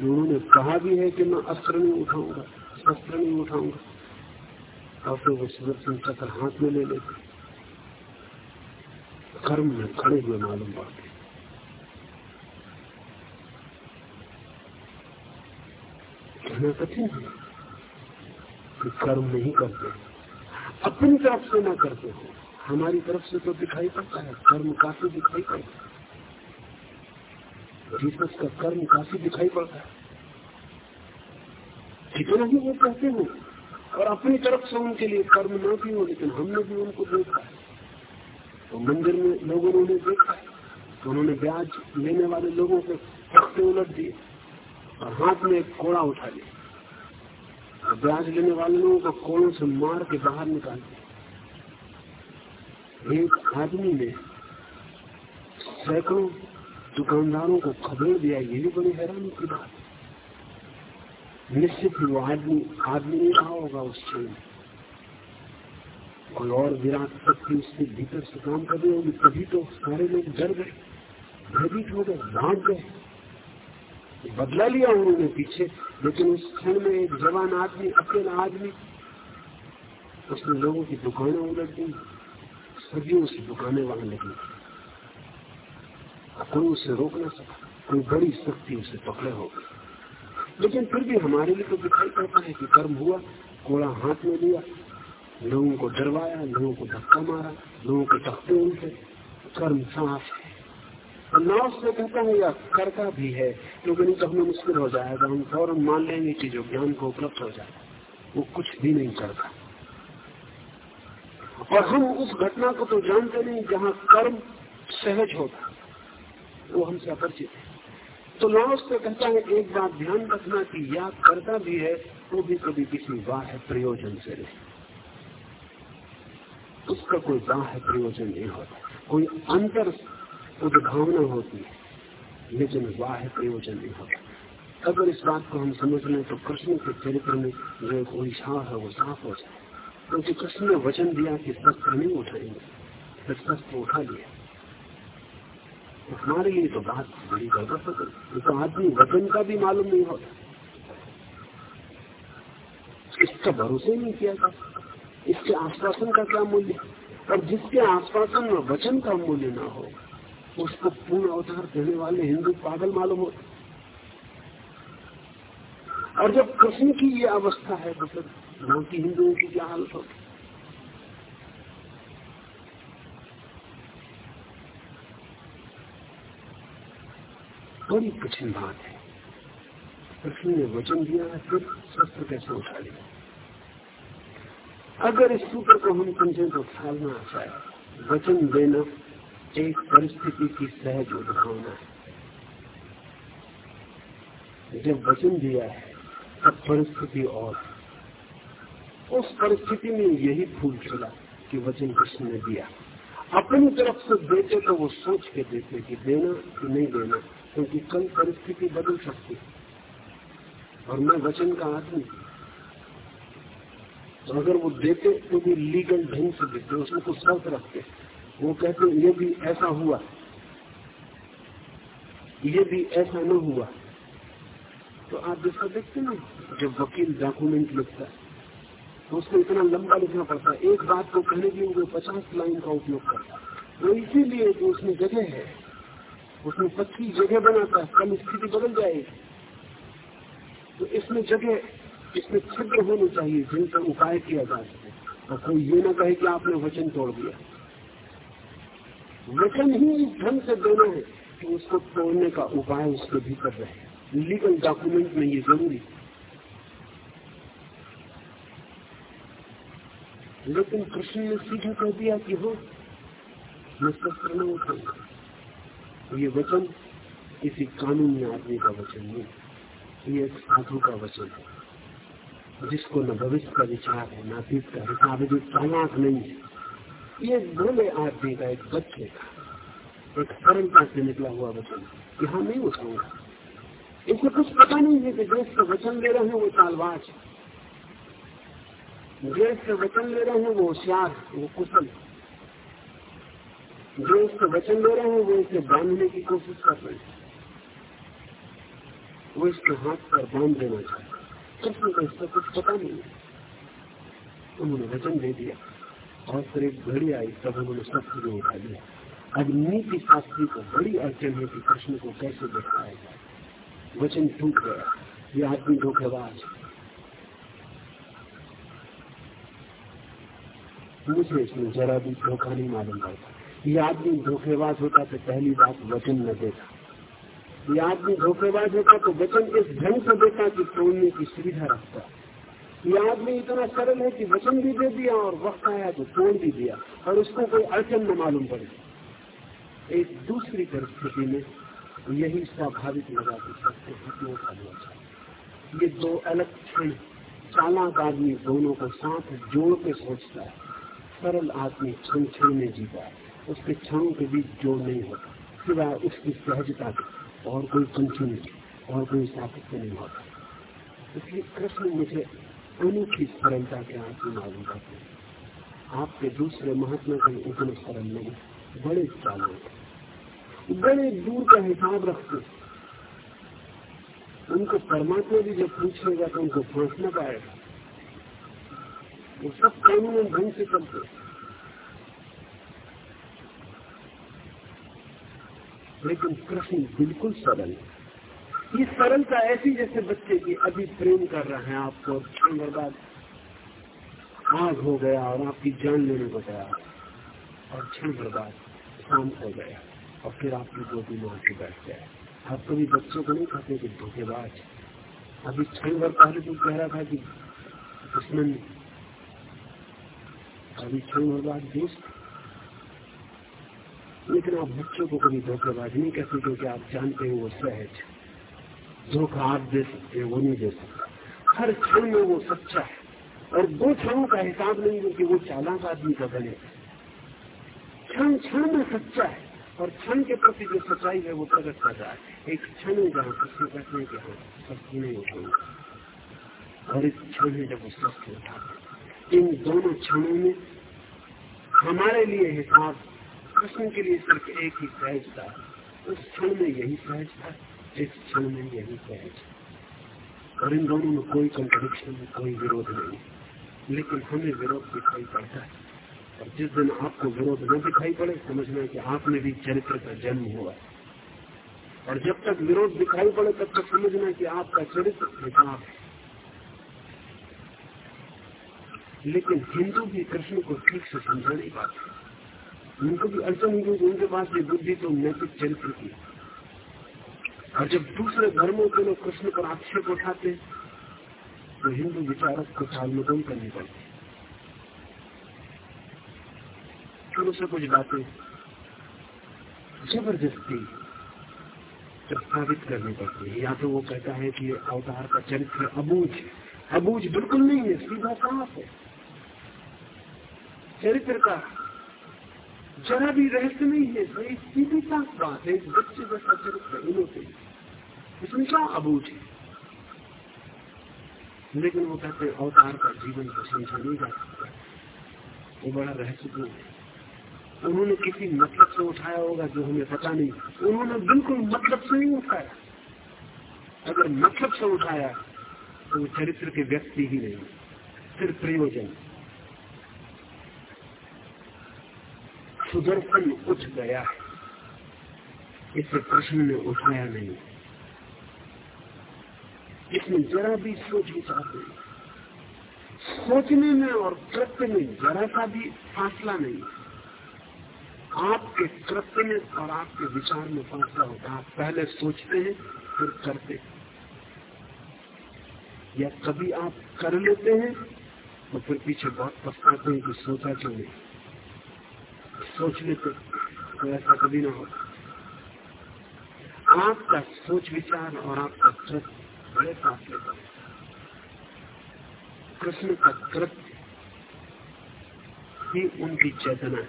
उन्होंने कहा भी है कि मैं अस्त्र नहीं उठाऊँगा। शस्त्र नहीं उठाऊँगा वो सुदर्शन चक्र हाथ में ले लेते कर्म में खड़े हुए मालूम पड़ते कहना कठिन है कि कर्म नहीं करते अपनी तरफ़ से ना करते हो हमारी तरफ़ से तो दिखाई पड़ता है कर्म काफ़ी दिखाई पड़ता है जीसस का कर्म काफ़ी दिखाई पड़ता है। कितना ही वो कहते हो, और अपनी तरफ़ से उनके लिए कर्म न भी हो, लेकिन हमने भी उनको देखा है। तो मंदिर में लोगों ने उन्हें देखा तो उन्होंने ब्याज लेने वाले लोगों के तख्ते उलट दिए और हाथ में एक कोड़ा उठा लिया। और ब्याज लेने वाले लोगों को कोड़ों से मार के बाहर निकाल दिया। एक आदमी ने सैकड़ों दुकानदारों को खबर दिया। ये भी बड़ी हैरानी की बात निश्चित ही वो आदमी आदमी नहीं रहा होगा उस क्षण कोई और विराट शक्ति उसके भीतर से काम कर रही होगी, तभी तो सारे लोग डर गए। भयभीत हो गए, भाग गए। बदला लिया उन्होंने पीछे, लेकिन उस क्षण में एक जवान आदमी, अकेला आदमी, उसने लोगों की दुकानें उलट दी, सभी उस दुकानें वहाँ लगी। कोई उसे रोक ना सका, कोई बड़ी शक्ति उसे पकड़े हो गई। लेकिन फिर भी हमारे लिए तो दिखाई पड़ता है कि कर्म हुआ कोड़ा हाथ में लिया, लोगों को डरवाया, लोगों को धक्का मारा, लोगों के तख्ते उनसे कर्म साफ़ है। नाव से कहता है, या करता भी है, क्योंकि नहीं तो हमें मुश्किल हो जाएगा, हम फ़ौरन मान लेंगे कि जो ज्ञान को उपलब्ध हो जाए, वो कुछ भी नहीं करता। और हम उस घटना को तो जानते नहीं जहाँ कर्म सहज होता, वो हमसे अपरिचित है। तो लाओस से कहता है, एक बात ध्यान रखना कि या करता भी है तो भी कभी किसी बाह्य प्रयोजन से नहीं। उसका कोई बाह्य प्रयोजन नहीं होता। कोई अंतर उद्भावना होती है, लेकिन बाह्य प्रयोजन नहीं होता। अगर इस बात को हम समझ लें तो कृष्ण के चरित्र में जो एक उलझाव है, वो साफ़ हो जाए। क्योंकि तो कृष्ण ने वचन दिया कि शस्त्र नहीं उठाएँगे फिर शस्त्र उठा लिया तो हमारे लिए तो बात बड़ी हो गई। तो आदमी वचन का भी मालूम नहीं होता। इसका भरोसे नहीं किया सकता इसके आश्वासन का क्या मूल्य? और जिसके आश्वासन में वचन का मूल्य ना हो, उसको पूर्ण अवतार देने वाले हिंदू पागल मालूम होते। और जब कृष्ण की ये अवस्था है तो फिर बाकी हिंदुओं की क्या हालत होगी बड़ी कठिन बात है। कृष्ण ने वचन दिया है फिर शस्त्र कैसे उठा लिया अगर इस सूत्र को हम समझें तो ख्याल में आ जाए। वचन देना एक परिस्थिति की सहज उद्भावना है। जब वचन दिया है, तब परिस्थिति और उस परिस्थिति में यही फूल चला कि वचन कृष्ण ने दिया। अपनी तरफ़ से देते तो वो सोच के देते कि देना कि नहीं देना। क्योंकि कल परिस्थिति बदल सकती और मैं वचन का आदमी तो अगर वो देते तो भी लीगल ढंग से देते, उसमें कुछ शर्त रखते। वो कहते, ये भी ऐसा हुआ। ये भी ऐसा न हुआ। तो आप जैसा देखते ना, जब वकील डॉक्यूमेंट लिखता है तो उसको इतना लंबा लिखना पड़ता है। एक बात को कहने के लिए वो पचास लाइन का उपयोग करता है। वो इसीलिए कि उसमें जगह है उसमें पक्की जगह बनाता है कल स्थिति बदल जाएगी तो इसमें जगह, इसमें छिद्र होने चाहिए जिनका उपाय किया जा सके। और कोई ये ना कहे कि आपने वचन तोड़ दिया। वचन ही इस ढंग से देना है कि उसको तोड़ने का उपाय उसके भीतर रहे। लीगल डॉक्यूमेंट में ये ज़रूरी लेकिन कृष्ण ने सीधा कह दिया कि हो, मैं शस्त्र न उठाऊँगा। ये वचन किसी कानूनी आदमी का वचन नहीं, ये एक साधु का वचन है, जिसको न भविष्य का विचार है, न अतीत का हिसाब है चालाक नहीं है। ये भोले आदमी का एक बच्चे का एक सरलता से निकला हुआ वचन यहाँ नहीं उठाऊँगा। इसे कुछ पता नहीं है कि देश का वचन ले रहे हैं, वो चालबाज देश का वचन ले रहे हैं, वो होशियार वो कुशल जो इसका वचन दे रहे हैं, वो इसे बांधने की कोशिश कर रहे हैं। वो इसके हाथ पर बाँध देना चाहते कृष्ण को इसका कुछ पता नहीं उन्होंने वचन दे दिया। और फिर एक घड़ी आई, तब उन्होंने सब चीज़ें उठा लिया। अब नीति शास्त्री को बड़ी अड़चन है कि कृष्ण को कैसे दिखाया जाए। वचन टूट गया। ये आदमी धोखेबाज मुझे इसमें जरा भी धोखा नहीं मालूम पड़ता। ये आदमी धोखेबाज होता तो पहली बात वचन न देता। ये आदमी धोखेबाज होता तो वचन इस ढंग से देता कि तोड़ने की सुविधा रखता। ये आदमी इतना सरल है कि वचन भी दे दिया और वक्त आया तो तोड़ भी दिया और उसको कोई अड़चन न मालूम पड़ी। एक दूसरी परिस्थिति में यही स्वाभाविक लगा कि सबसे हटने का हुआ ये दो अलग क्षण चालाक आदमी दोनों को साथ जोड़ के सोचता है। सरल आदमी क्षण क्षण में जीता है। उसके क्षणों के बीच जोड़ नहीं होता। सिवाय उसकी सहजता के और कोई कंटिन्यूटी और कोई सातत्य नहीं होता। इसलिए कृष्ण मुझे अनूठी सरलता के आदमी मालूम करते हैं। आपके दूसरे महात्मा कहीं उतने सरल नहीं, बड़े चालाक है। बड़े दूर का हिसाब रखते उनको परमात्मा भी जब पूछेगा तो उनको पहुँच न पाएगा वो सब कानून ढंग से करते लेकिन प्रश्न बिल्कुल सरल ये सरलता ऐसी जैसे बच्चे की अभी प्रेम कर रहे हैं आपको। क्षण भर बाद आग हो गया और आपकी जान लेने को तैयार और क्षण भर बाद शांत हो गया। और फिर आपकी गोदी में आके बैठ जाए आप कभी बच्चों को नहीं कहते कि धोखेबाज? अभी छह बार पहले तो कह रहा था कि दुश्मन। अभी छह बार बाद दोस्त। लेकिन आप बच्चों को कभी धोखेबाज नहीं कहते क्योंकि आप जानते हैं वो सहज धोखा आप दे सकते वो नहीं दे सकता। हर क्षण में वो सच्चा है। और दो क्षणों का हिसाब नहीं है क्योंकि वो चालाक आदमी का बने। क्षण क्षण में सच्चा है और क्षण के प्रति जो सच्चाई है वो प्रकट कर रहा है। एक क्षण है जहाँ कृष्ण कहते हैं कि हाँ सस्ती नहीं उठाऊँगा और एक क्षण है जब वो स्वस्थ उठा इन दोनों क्षणों में हमारे लिए हिसाब कृष्ण के लिए सिर्फ़ एक ही सहज था। उस क्षण में यही सहज था इस क्षण में यही सहज और इन दोनों में कोई कंट्रोडिक्शन कोई विरोध नहीं। लेकिन हमें विरोध दिखाई पड़ता है। और जिस दिन आपको विरोध न दिखाई पड़े, समझना कि आपने भी चरित्र का जन्म हुआ। और जब तक विरोध दिखाई पड़े, तब तक समझना कि आपका चरित्र विकास है। लेकिन हिंदू भी कृष्ण को ठीक से समझा नहीं पाते उनको भी अड़चन ही क्योंकि उनके पास ये बुद्धि तो नैतिक चरित्र की और जब दूसरे धर्मों के लोग कृष्ण पर आक्षेप उठाते तो हिंदू विचारक को टालमटोल करनी पड़ती फिर उसे कुछ बातें ज़बरदस्ती प्रस्तावित करनी पड़ती है। या तो वो कहता है कि अवतार का चरित्र अबूझ अबूझ बिल्कुल नहीं है, सीधा साफ़ है। चरित्र का जरा भी रहस्य नहीं है बड़ी सीधी साफ़ बात है बच्चे जैसा चरित्र इनोते इसमें क्या अबूझ है? लेकिन वो कहते हैं, अवतार का जीवन को समझा नहीं जा सकता। वो बड़ा रहस्यपूर्ण है। उन्होंने किसी मतलब से उठाया होगा जो हमें पता नहीं। उन्होंने बिल्कुल मतलब से नहीं उठाया। अगर मतलब से उठाया तो चरित्र के व्यक्ति ही नहीं, सिर्फ़ प्रयोजन। सुदर्शन उठ गया है। इसे प्रश्न ने उठाया नहीं। इसमें जरा भी सोच विचार नहीं। सोचने में और कृत्य में जरा सा भी फासला नहीं। आपके कृत्य में और आपके विचार में फासला होता है। आप पहले सोचते हैं, फिर करते या कभी आप कर लेते हैं तो फिर पीछे बहुत पछताते हैं कि सोचा क्यों नहीं? सोच लेते तो ऐसा कभी ना हो। आपका सोच विचार और आपका कृत्य बड़े फासले पर कृष्ण का कृत्य ही उनकी चेतना है।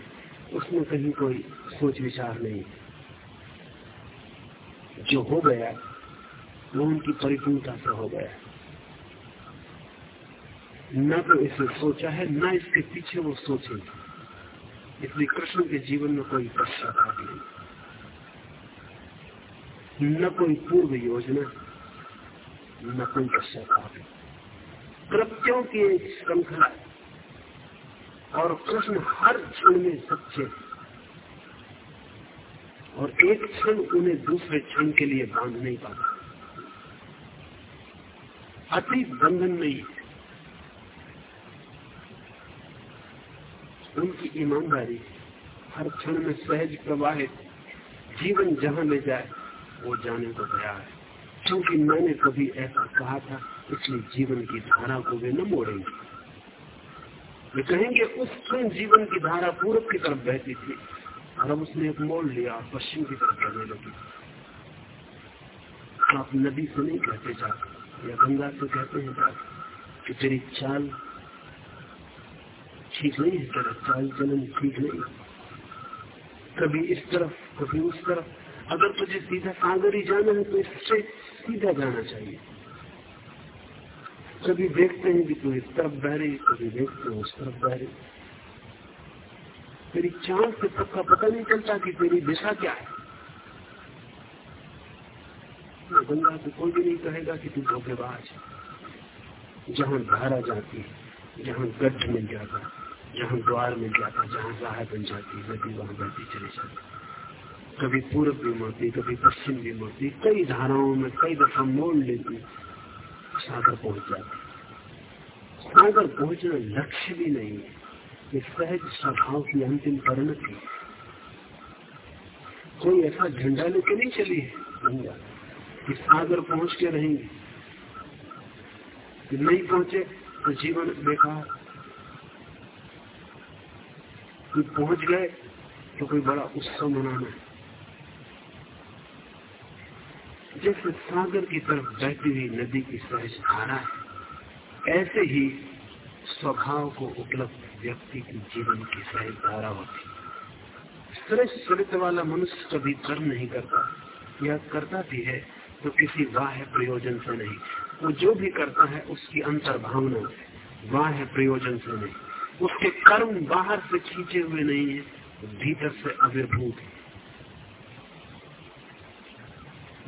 उसमें कहीं कोई सोच विचार नहीं जो हो गया, वो उनकी परिपूर्णता से हो गया। न तो इसे सोचा है, न इसके पीछे वो सोचे इसलिए कृष्ण के जीवन में कोई पश्चाताप नहीं। न कोई पूर्व योजना, न कोई पश्चाताप कृत्यों की एक श्रृंखला और कृष्ण हर क्षण में सच्चे और एक क्षण उन्हें दूसरे क्षण के लिए बाँध नहीं पाता। अति बंधन नहीं उनकी ईमानदारी हर क्षण में सहज प्रवाहित जीवन जहाँ ले जाए, वो जाने को तैयार है। क्योंकि मैंने कभी ऐसा कहा था, इसलिए जीवन की धारा को वे न मोड़ेंगे। वे कहेंगे, उस क्षण जीवन की धारा पूर्व की तरफ़ बहती थी और अब उसने एक मोड़ लिया और पश्चिम की तरफ़ बहने लगी। आप नदी से नहीं कहते जाकर, या गंगा से कहते हैं जाकर, कि तेरी चाल ठीक नहीं है चाल चलन ठीक नहीं कभी इस तरफ़, कभी उस तरफ़। अगर तुझे सीधा सागर ही जाना है तो इससे सीधा जाना चाहिए। कभी देखते हैं कि तू इस तरफ़ बह रही कभी देखते हैं उस तरफ़ बह रही तेरी चाँद से सबका पता नहीं चलता कि तेरी दिशा क्या है। गंगा से कोई भी नहीं कहेगा कि तू धोखेबाज जहाँ धारा जाती है, जहाँ गड्ढ मिल जाता जहाँ द्वार मिल जाता जहाँ राह बन जाती नदी वहाँ बहती चली जाती कभी पूर्व भी मोड़ती कभी पश्चिम भी मोड़ती कई धाराओं में कई दफ़ा मोड़ लेती, सागर पहुँच जाती। सागर पहुँचना लक्ष्य भी नहीं है। ये सहज स्वभाव की अंतिम परिणति कोई ऐसा झंडा लेके नहीं चली है कि सागर पहुँच के रहेंगे। नहीं पहुँचे तो जीवन बेकार। कि पहुँच गए तो कोई बड़ा उत्सव मनाना है। जैसे सागर की तरफ़ बहती हुई नदी की सहज धारा है, ऐसे ही स्वभाव को उपलब्ध व्यक्ति की जीवन की सहज धारा होती श्रेष्ठ चरित्र वाला मनुष्य कभी कर्म नहीं करता, या करता भी है तो किसी बाह्य प्रयोजन से नहीं। वो जो भी करता है, उसकी अंतर्भावना से बाह्य प्रयोजन से नहीं। उसके कर्म बाहर से खींचे हुए नहीं है, भीतर से अविर्भूत है।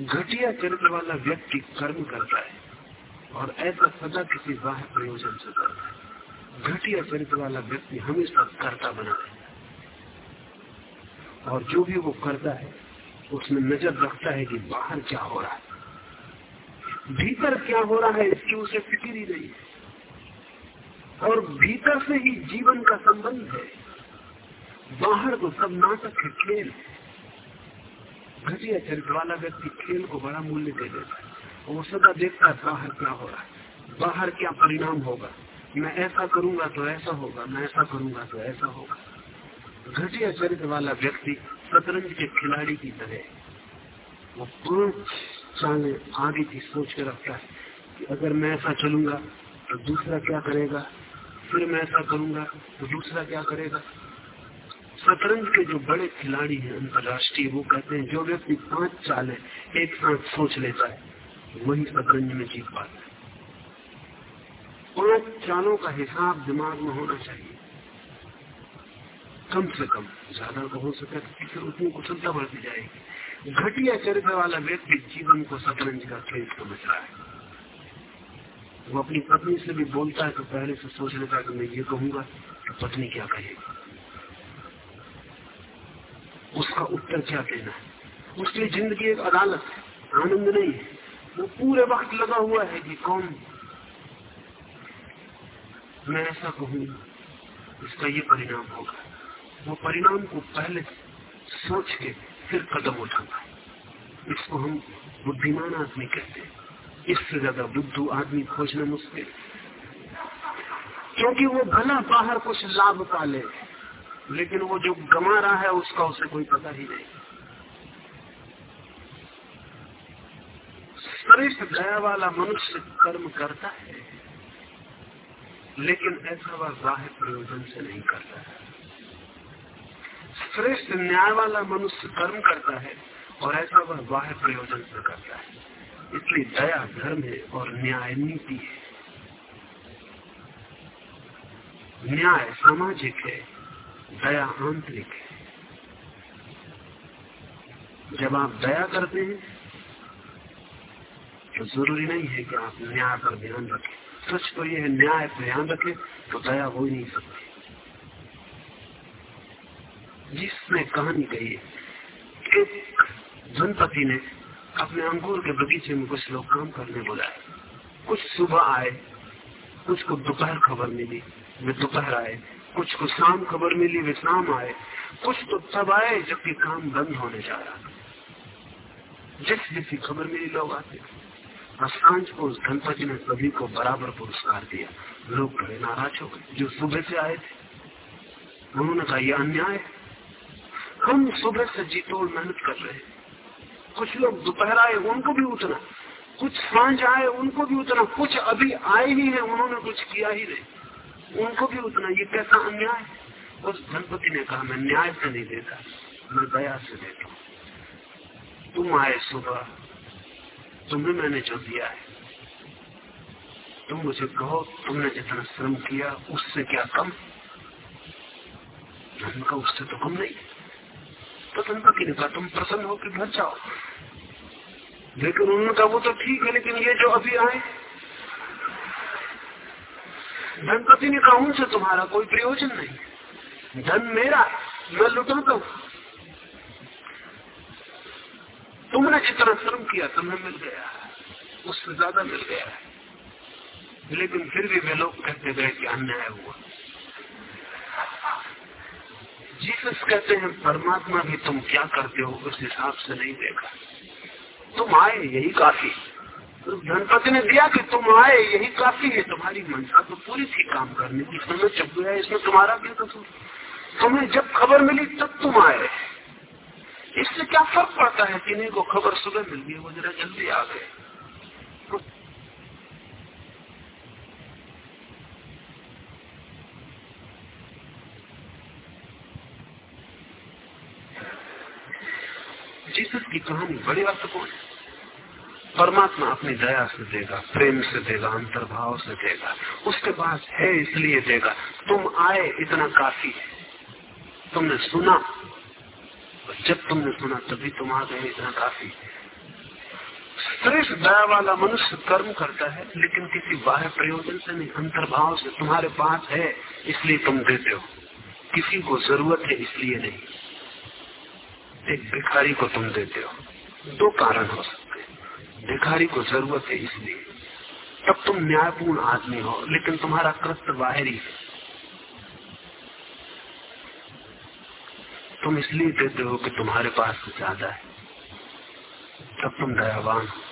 घटिया चरित्र वाला व्यक्ति कर्म करता है और ऐसा सदा किसी बाह्य प्रयोजन से करता है। घटिया चरित्र वाला व्यक्ति हमेशा करता बना है। और जो भी वो करता है, उसमें नज़र रखता है कि बाहर क्या हो रहा है। भीतर क्या हो रहा है, इसकी उसे फ़िक्र ही नहीं है। और भीतर से ही जीवन का संबंध है। बाहर तो सब नाटक है। खेल घटिया चरित्र वाला व्यक्ति खेल को बड़ा मूल्य दे देता है। वो सदा देखता है बाहर क्या हो रहा है। बाहर क्या परिणाम होगा। मैं ऐसा करूँगा तो ऐसा होगा। मैं ऐसा करूँगा तो ऐसा होगा। घटिया चरित्र वाला व्यक्ति शतरंज के खिलाड़ी की तरह वो पाँच चाले आगे की सोच के रखता है कि अगर मैं ऐसा चलूँगा तो दूसरा क्या करेगा? फिर मैं ऐसा करूँगा तो दूसरा क्या करेगा? शतरंज के जो बड़े खिलाड़ी हैं अंतर्राष्ट्रीय, वो कहते हैं, जो व्यक्ति पाँच चाले एक साथ सोच लेता है, वही शतरंज में जीत पाता है। पाँच चालों का हिसाब दिमाग में होना चाहिए। कम से कम, ज़्यादा तो हो सके फिर उतनी कुशलता बढ़ती जाएगी। घटिया चरित्र वाला व्यक्ति जीवन को शतरंज का खेल समझ रहा है। वो अपनी पत्नी से भी बोलता है तो पहले से सोच लेता है कि मैं ये कहूँगा तो पत्नी क्या कहेगी। उसका उत्तर क्या देना है? उसकी ज़िंदगी एक अदालत है, आनंद नहीं है। वो पूरे वक्त लगा हुआ है कि कौन? मैं ऐसा कहूँगा, इसका ये परिणाम होगा। वो परिणाम को पहले सोच के फिर कदम उठाना इसको हम बुद्धिमान आदमी कहते हैं। इससे ज़्यादा बुद्धू आदमी खोजना मुश्किल। क्योंकि वो भला बाहर कुछ लाभ पाले, लेकिन वो जो गमा रहा है, उसका उसे कोई पता ही नहीं। श्रेष्ठ दया वाला मनुष्य कर्म करता है, लेकिन ऐसा वह ज़ाहिर प्रयोजन से नहीं करता है। श्रेष्ठ न्याय वाला मनुष्य कर्म करता है और ऐसा वह बाह्य प्रयोजन से करता है। इसलिए दया, धर्म है और न्याय नीति है। न्याय सामाजिक है, दया आंतरिक है। जब आप दया करते हैं तो ज़रूरी नहीं है कि आप न्याय पर ध्यान रखें। सच तो यह न्याय पर ध्यान रखें तो दया हो ही नहीं सकती। जिसने कहानी कही एक धनपति ने अपने अंगूर के बगीचे में कुछ लोग काम करने बुलाए कुछ सुबह आए, कुछ को दोपहर खबर मिली, वे दोपहर आए। कुछ को शाम खबर मिली, वे शाम आए। कुछ तो तब आए जबकि काम बंद होने जा रहा। जिस जैसी खबर मिली लोग आते और को उस धनपति ने सभी को बराबर पुरस्कार दिया। लोग बड़े नाराज़ हो गए। जो सुबह से आए थे, उन्होंने कहा, यह अन्याय हम सुबह से जी तोड़ मेहनत कर रहे हैं। कुछ लोग दोपहर आए, उनको भी उतना। कुछ साँझ आए, उनको भी उतना। कुछ अभी आए ही है, उन्होंने कुछ किया ही नहीं। उनको भी उतना। ये कैसा अन्याय? उस धनपति ने कहा, मैं न्याय से नहीं देता, मैं दया से देता तुम आए सुबह, तुम्हें मैंने जो दिया है। तुम मुझे कहो, तुमने जितना श्रम किया, उससे क्या कम? धन का उससे तो कम नहीं। तो धनपति ने कहा तुम प्रसन्न होकर घर जाओ। लेकिन उन्होंने कहा, वो तो ठीक है, लेकिन ये जो अभी आए धनपति ने कहा, उनसे तुम्हारा कोई प्रयोजन नहीं। धन मेरा, मैं लुटाता हूँ तुमने जितना श्रम किया, तुम्हें मिल गया उससे ज़्यादा मिल गया लेकिन फिर भी वे लोग कहते गए कि अन्याय हुआ। जीसस कहते हैं, परमात्मा भी तुम क्या करते हो उस हिसाब से नहीं देखा। तुम आए, यही काफ़ी। तो धनपति ने दिया कि तुम आए, यही काफ़ी है तुम्हारी मनसा तो पूरी थी काम करने की। समय चप गया, इसमें तुम्हारा भी कसूर तुम्हें जब खबर मिली, तब तुम आए। इससे क्या फ़र्क पड़ता है? किन्हीं को खबर सुबह मिल गई, वो जरा जल्दी आ गए जीसस की कहानी, बड़ी अर्थपूर्ण परमात्मा अपनी दया से देगा, प्रेम से देगा, अंतर्भाव से देगा, उसके पास है इसलिए देगा, तुम आए इतना काफ़ी है। तुमने सुना जब तुमने सुना, तभी तुम आ गए इतना काफ़ी श्रेष्ठ दया वाला मनुष्य कर्म करता है, लेकिन किसी बाह्य प्रयोजन से नहीं, अंतर्भाव से तुम्हारे पास है, इसलिए तुम देते हो। किसी को ज़रूरत है, इसलिए नहीं। एक भिखारी को तुम देते हो। दो कारण हो सकते हैं। भिखारी को ज़रूरत है इसलिए। तब तुम न्यायपूर्ण आदमी हो, लेकिन तुम्हारा कृत्य बाहरी है। तुम इसलिए देते हो कि तुम्हारे पास ज़्यादा है। तब तुम दयावान हो।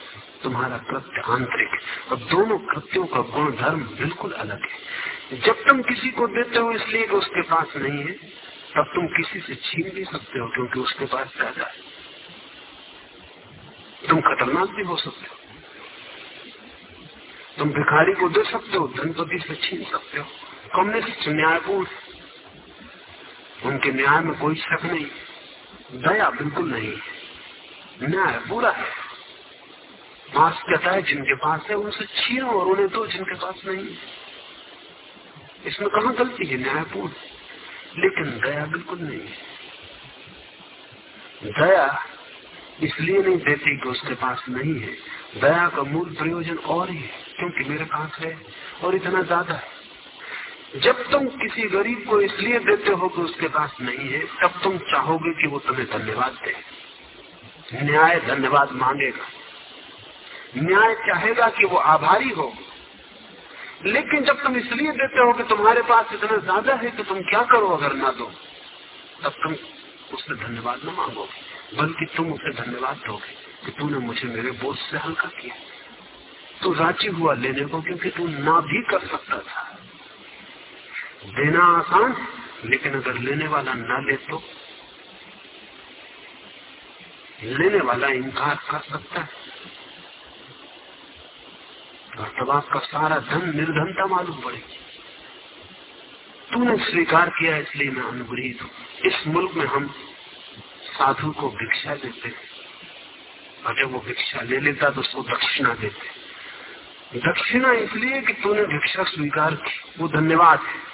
तुम्हारा कृत्य आंतरिक और दोनों कृत्यों का गुण धर्म बिल्कुल अलग है। जब तुम किसी को देते हो इसलिए कि उसके पास नहीं है, तब तुम किसी से छीन भी सकते हो क्योंकि उसके पास ज़्यादा है। तुम खतरनाक भी हो सकते हो। तुम भिखारी को दे सकते हो धनपति से छीन सकते हो। कम्युनिस्ट न्यायपूर्ण? उनके न्याय में कोई शक नहीं। दया बिल्कुल नहीं न्याय पूरा है। मास कहता है, जिनके पास है, उनसे छीनो और उन्हें दो, जिनके पास नहीं है। इसमें कहा गलती है? न्यायपूर्ण। लेकिन दया बिल्कुल नहीं है। दया इसलिए नहीं देती कि उसके पास नहीं है। दया का मूल प्रयोजन और ही है, क्योंकि मेरे पास है और इतना ज़्यादा है। जब तुम किसी गरीब को इसलिए देते हो कि उसके पास नहीं है, तब तुम चाहोगे कि वो तुम्हें धन्यवाद दे। न्याय धन्यवाद मांगेगा। न्याय चाहेगा कि वो आभारी हो। लेकिन जब तुम इसलिए देते हो कि तुम्हारे पास इतना ज़्यादा है कि तुम क्या करो अगर ना दो, तब तुम उससे धन्यवाद न मांगोगे। बल्कि तुम उसे धन्यवाद दोगे कि तूने मुझे मेरे बोझ से हल्का किया। तू राज़ी हुआ लेने को क्योंकि तू ना भी कर सकता था। देना आसान लेकिन अगर लेने वाला ना ले तो? लेने वाला इनकार कर सकता है। और तब आपका सारा धन निर्धनता मालूम पड़ेगी। तूने स्वीकार किया इसलिए मैं अनुग्रहित हूँ। इस मुल्क में हम साधु को भिक्षा देते। और जब वो भिक्षा ले लेता तो उसको दक्षिणा देते। दक्षिणा इसलिए कि तूने भिक्षा स्वीकार की। वो धन्यवाद है।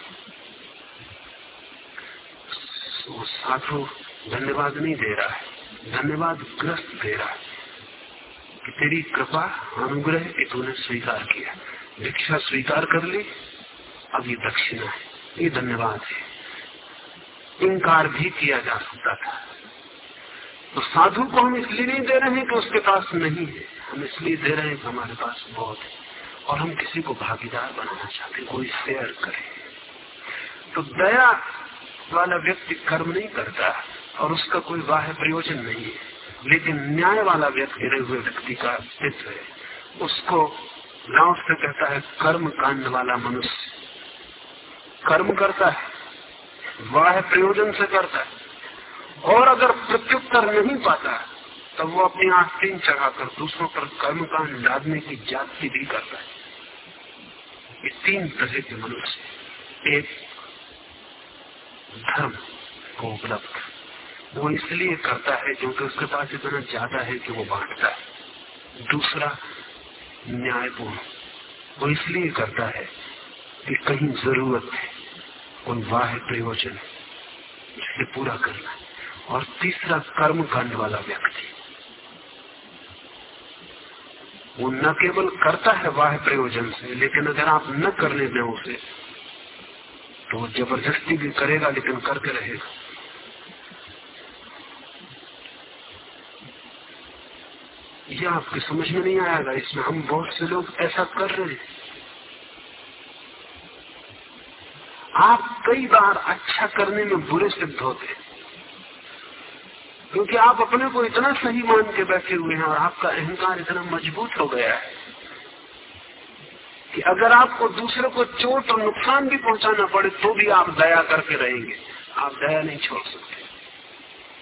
साधु धन्यवाद नहीं दे रहा है। धन्यवाद ग्रस्त दे रहा है कि तेरी कृपा, अनुग्रह कि तूने स्वीकार किया। भिक्षा स्वीकार कर ली, अब ये दक्षिणा है। ये धन्यवाद है। इनकार भी किया जा सकता था। तो साधु को हम इसलिए नहीं दे रहे हैं कि उसके पास नहीं है। हम इसलिए दे रहे हैं कि हमारे पास बहुत है और हम किसी को भागीदार बनाना चाहते कोई शेयर करे। तो दया वाला व्यक्ति कर्म नहीं करता और उसका कोई बाह्य प्रयोजन नहीं है। लेकिन न्याय वाला व्यक्ति गिरे हुए व्यक्ति का अस्तित्व है, उसको गाँव से कहता है कर्म कांड वाला मनुष्य। कर्म करता है वाह प्रयोजन से करता है। और अगर प्रत्युत्तर नहीं पाता, तब वो अपनी आस्तीन चढ़ाकर दूसरों पर कर्म कांड लादने की जाति भी करता है। ये तीन तरह के मनुष्य एक, धर्म को उपलब्ध। वो इसलिए करता है क्योंकि उसके पास इतना ज़्यादा है कि वो बांटता है। दूसरा, न्यायपूर्ण। वो इसलिए करता है कि कहीं ज़रूरत है कोई वाह प्रयोजन जिसे पूरा करना है और तीसरा कर्म कांड वाला व्यक्ति। वो न केवल करता है वाह प्रयोजन से, लेकिन अगर आप न करने दें उसे तो ज़बरदस्ती भी करेगा, लेकिन करके रहेगा। यह आपकी समझ में नहीं आएगा, इसमें हम बहुत से लोग ऐसा कर रहे हैं। आप कई बार अच्छा करने में बुरे सिद्ध होते हैं। क्योंकि आप अपने को इतना सही मान के बैठे हुए हैं और आपका अहंकार इतना मज़बूत हो गया है कि अगर आपको दूसरे को चोट और नुकसान भी पहुंचाना पड़े तो भी आप दया करके रहेंगे। आप दया नहीं छोड़ सकते।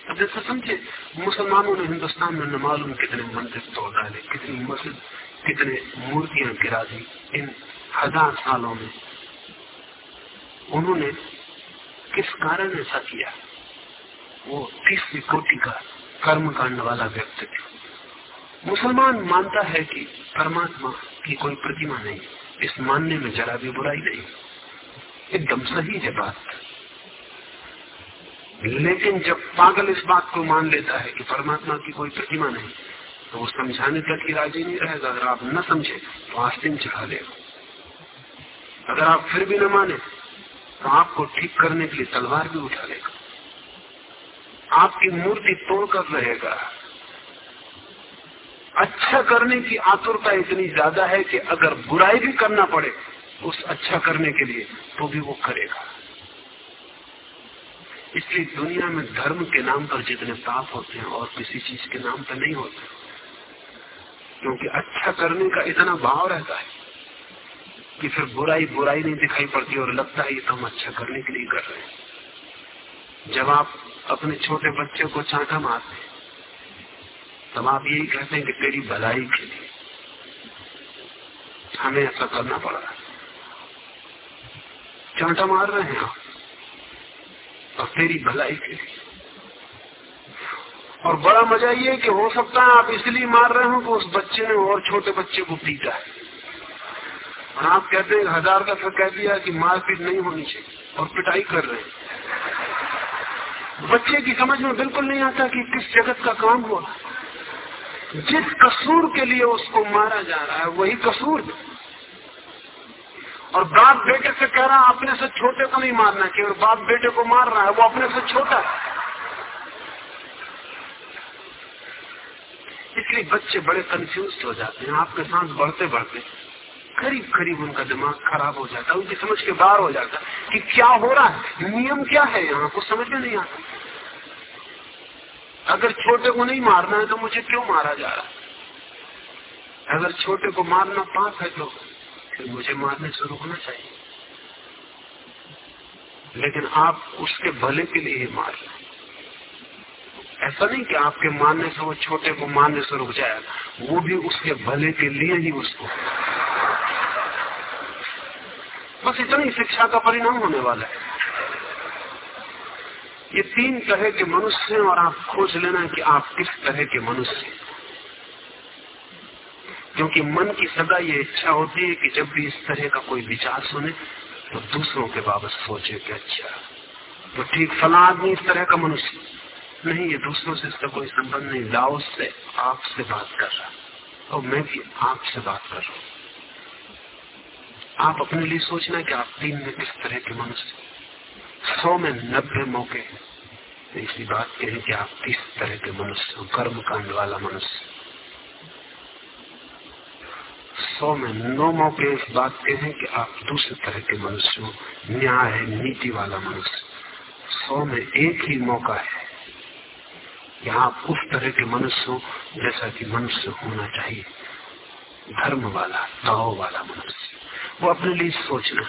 अब जैसे समझे, मुसलमानों ने हिंदुस्तान में न मालूम कितने मंदिर तोड़ डाले, कितनी मस्जिद, कितने मूर्तियाँ गिरा दी इन हज़ार सालों में। उन्होंने किस कारण ऐसा किया? वो तीसरी कोटि का कर्म कांड वाला व्यक्ति थे? मुसलमान मानता है कि परमात्मा की कोई प्रतिमा नहीं, इस मानने में जरा भी बुराई नहीं। एकदम सही है बात। लेकिन जब पागल इस बात को मान लेता है कि परमात्मा की कोई प्रतिमा नहीं तो वो समझाने तक ही राज़ी नहीं रहेगा। अगर आप न समझे तो आस्तीन चढ़ा लेगा अगर आप फिर भी न माने तो आपको ठीक करने के लिए तलवार भी उठा लेगा। आपकी मूर्ति तोड़कर रहेगा। अच्छा करने की आतुरता इतनी ज़्यादा है कि अगर बुराई भी करना पड़े, उस अच्छा करने के लिए तो भी वो करेगा। इसलिए दुनिया में धर्म के नाम पर जितने पाप होते हैं और किसी चीज़ के नाम पर नहीं होते, क्योंकि अच्छा करने का इतना भाव रहता है कि फिर बुराई बुराई नहीं दिखाई पड़ती और लगता है ये तो हम अच्छा करने के लिए कर रहे हैं। जब आप अपने छोटे बच्चे को चांटा मारते तब आप यही कहते हैं कि तेरी भलाई के लिए हमें ऐसा करना पड़ रहा है। चांटा मार रहे हैं आप, और तेरी भलाई के लिए। और बड़ा मज़ा ये कि हो सकता है आप इसलिए मार रहे हो कि उस बच्चे ने और छोटे बच्चे को पीटा है। और आप कहते हैं हज़ार दफ़ा कह दिया कि मारपीट नहीं होनी चाहिए, और पिटाई कर रहे हैं। बच्चे की समझ में बिल्कुल नहीं आता कि किस जगत का काम हुआ। जिस कसूर के लिए उसको मारा जा रहा है, वही कसूर। और बाप बेटे से कह रहा, अपने से छोटे को नहीं मारना और बाप बेटे को मार रहा है, वो अपने से छोटा है। इसलिए बच्चे बड़े कंफ्यूज हो जाते हैं, आपके साथ बढ़ते बढ़ते। करीब करीब उनका दिमाग खराब हो जाता है, उनकी समझ के बाहर हो जाता है कि क्या हो रहा है, नियम क्या है, यहाँ कुछ समझ में नहीं आता। अगर छोटे को नहीं मारना है तो मुझे क्यों मारा जा रहा है? अगर छोटे को मारना पाप है तो फिर मुझे मारने शुरू होना चाहिए। लेकिन आप उसके भले के लिए ही मार रहे ऐसा नहीं कि आपके मारने से वो छोटे को मारने से रुक जाएगा वो भी उसके भले के लिए ही उसको। बस इतनी शिक्षा का परिणाम होने वाला है। ये तीन तरह के मनुष्य हैं और आप खोज लेना कि आप किस तरह के मनुष्य हैं। क्योंकि मन की सदा ये इच्छा होती है कि जब भी इस तरह का कोई विचार सुने तो दूसरों के बाबत सोचे कि अच्छा तो ठीक फला आदमी इस तरह का मनुष्य नहीं, ये दूसरों से इसका कोई संबंध नहीं। लाओ से आपसे बात कर रहा और मैं भी आपसे बात कर रहा हूँ। आप अपने लिए सोचना कि आप तीन में किस तरह के मनुष्य सौ में नब्बे मौके। इसी बात के हैं कि आप किस तरह के मनुष्य हो कर्म कांड वाला मनुष्य। सौ में नौ मौके इस बात के हैं कि आप दूसरे तरह के मनुष्य हो, न्याय नीति वाला मनुष्य। सौ में एक ही मौका है कि आप उस तरह के मनुष्य हो, जैसा कि मनुष्य होना चाहिए। धर्म वाला, दाव वाला मनुष्य। वो अपने लिए सोचना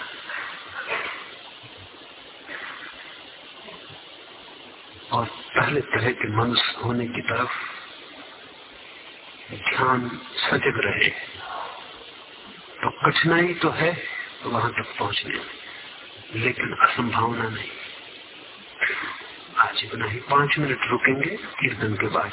और पहले तरह के मनुष्य होने की तरफ़ ध्यान सजग रहे। तो कठिनाई तो है तो वहाँ तक पहुँचने में। लेकिन असंभावना नहीं। आज इतना ही, पाँच मिनट रुकेंगे, कीर्तन के बाद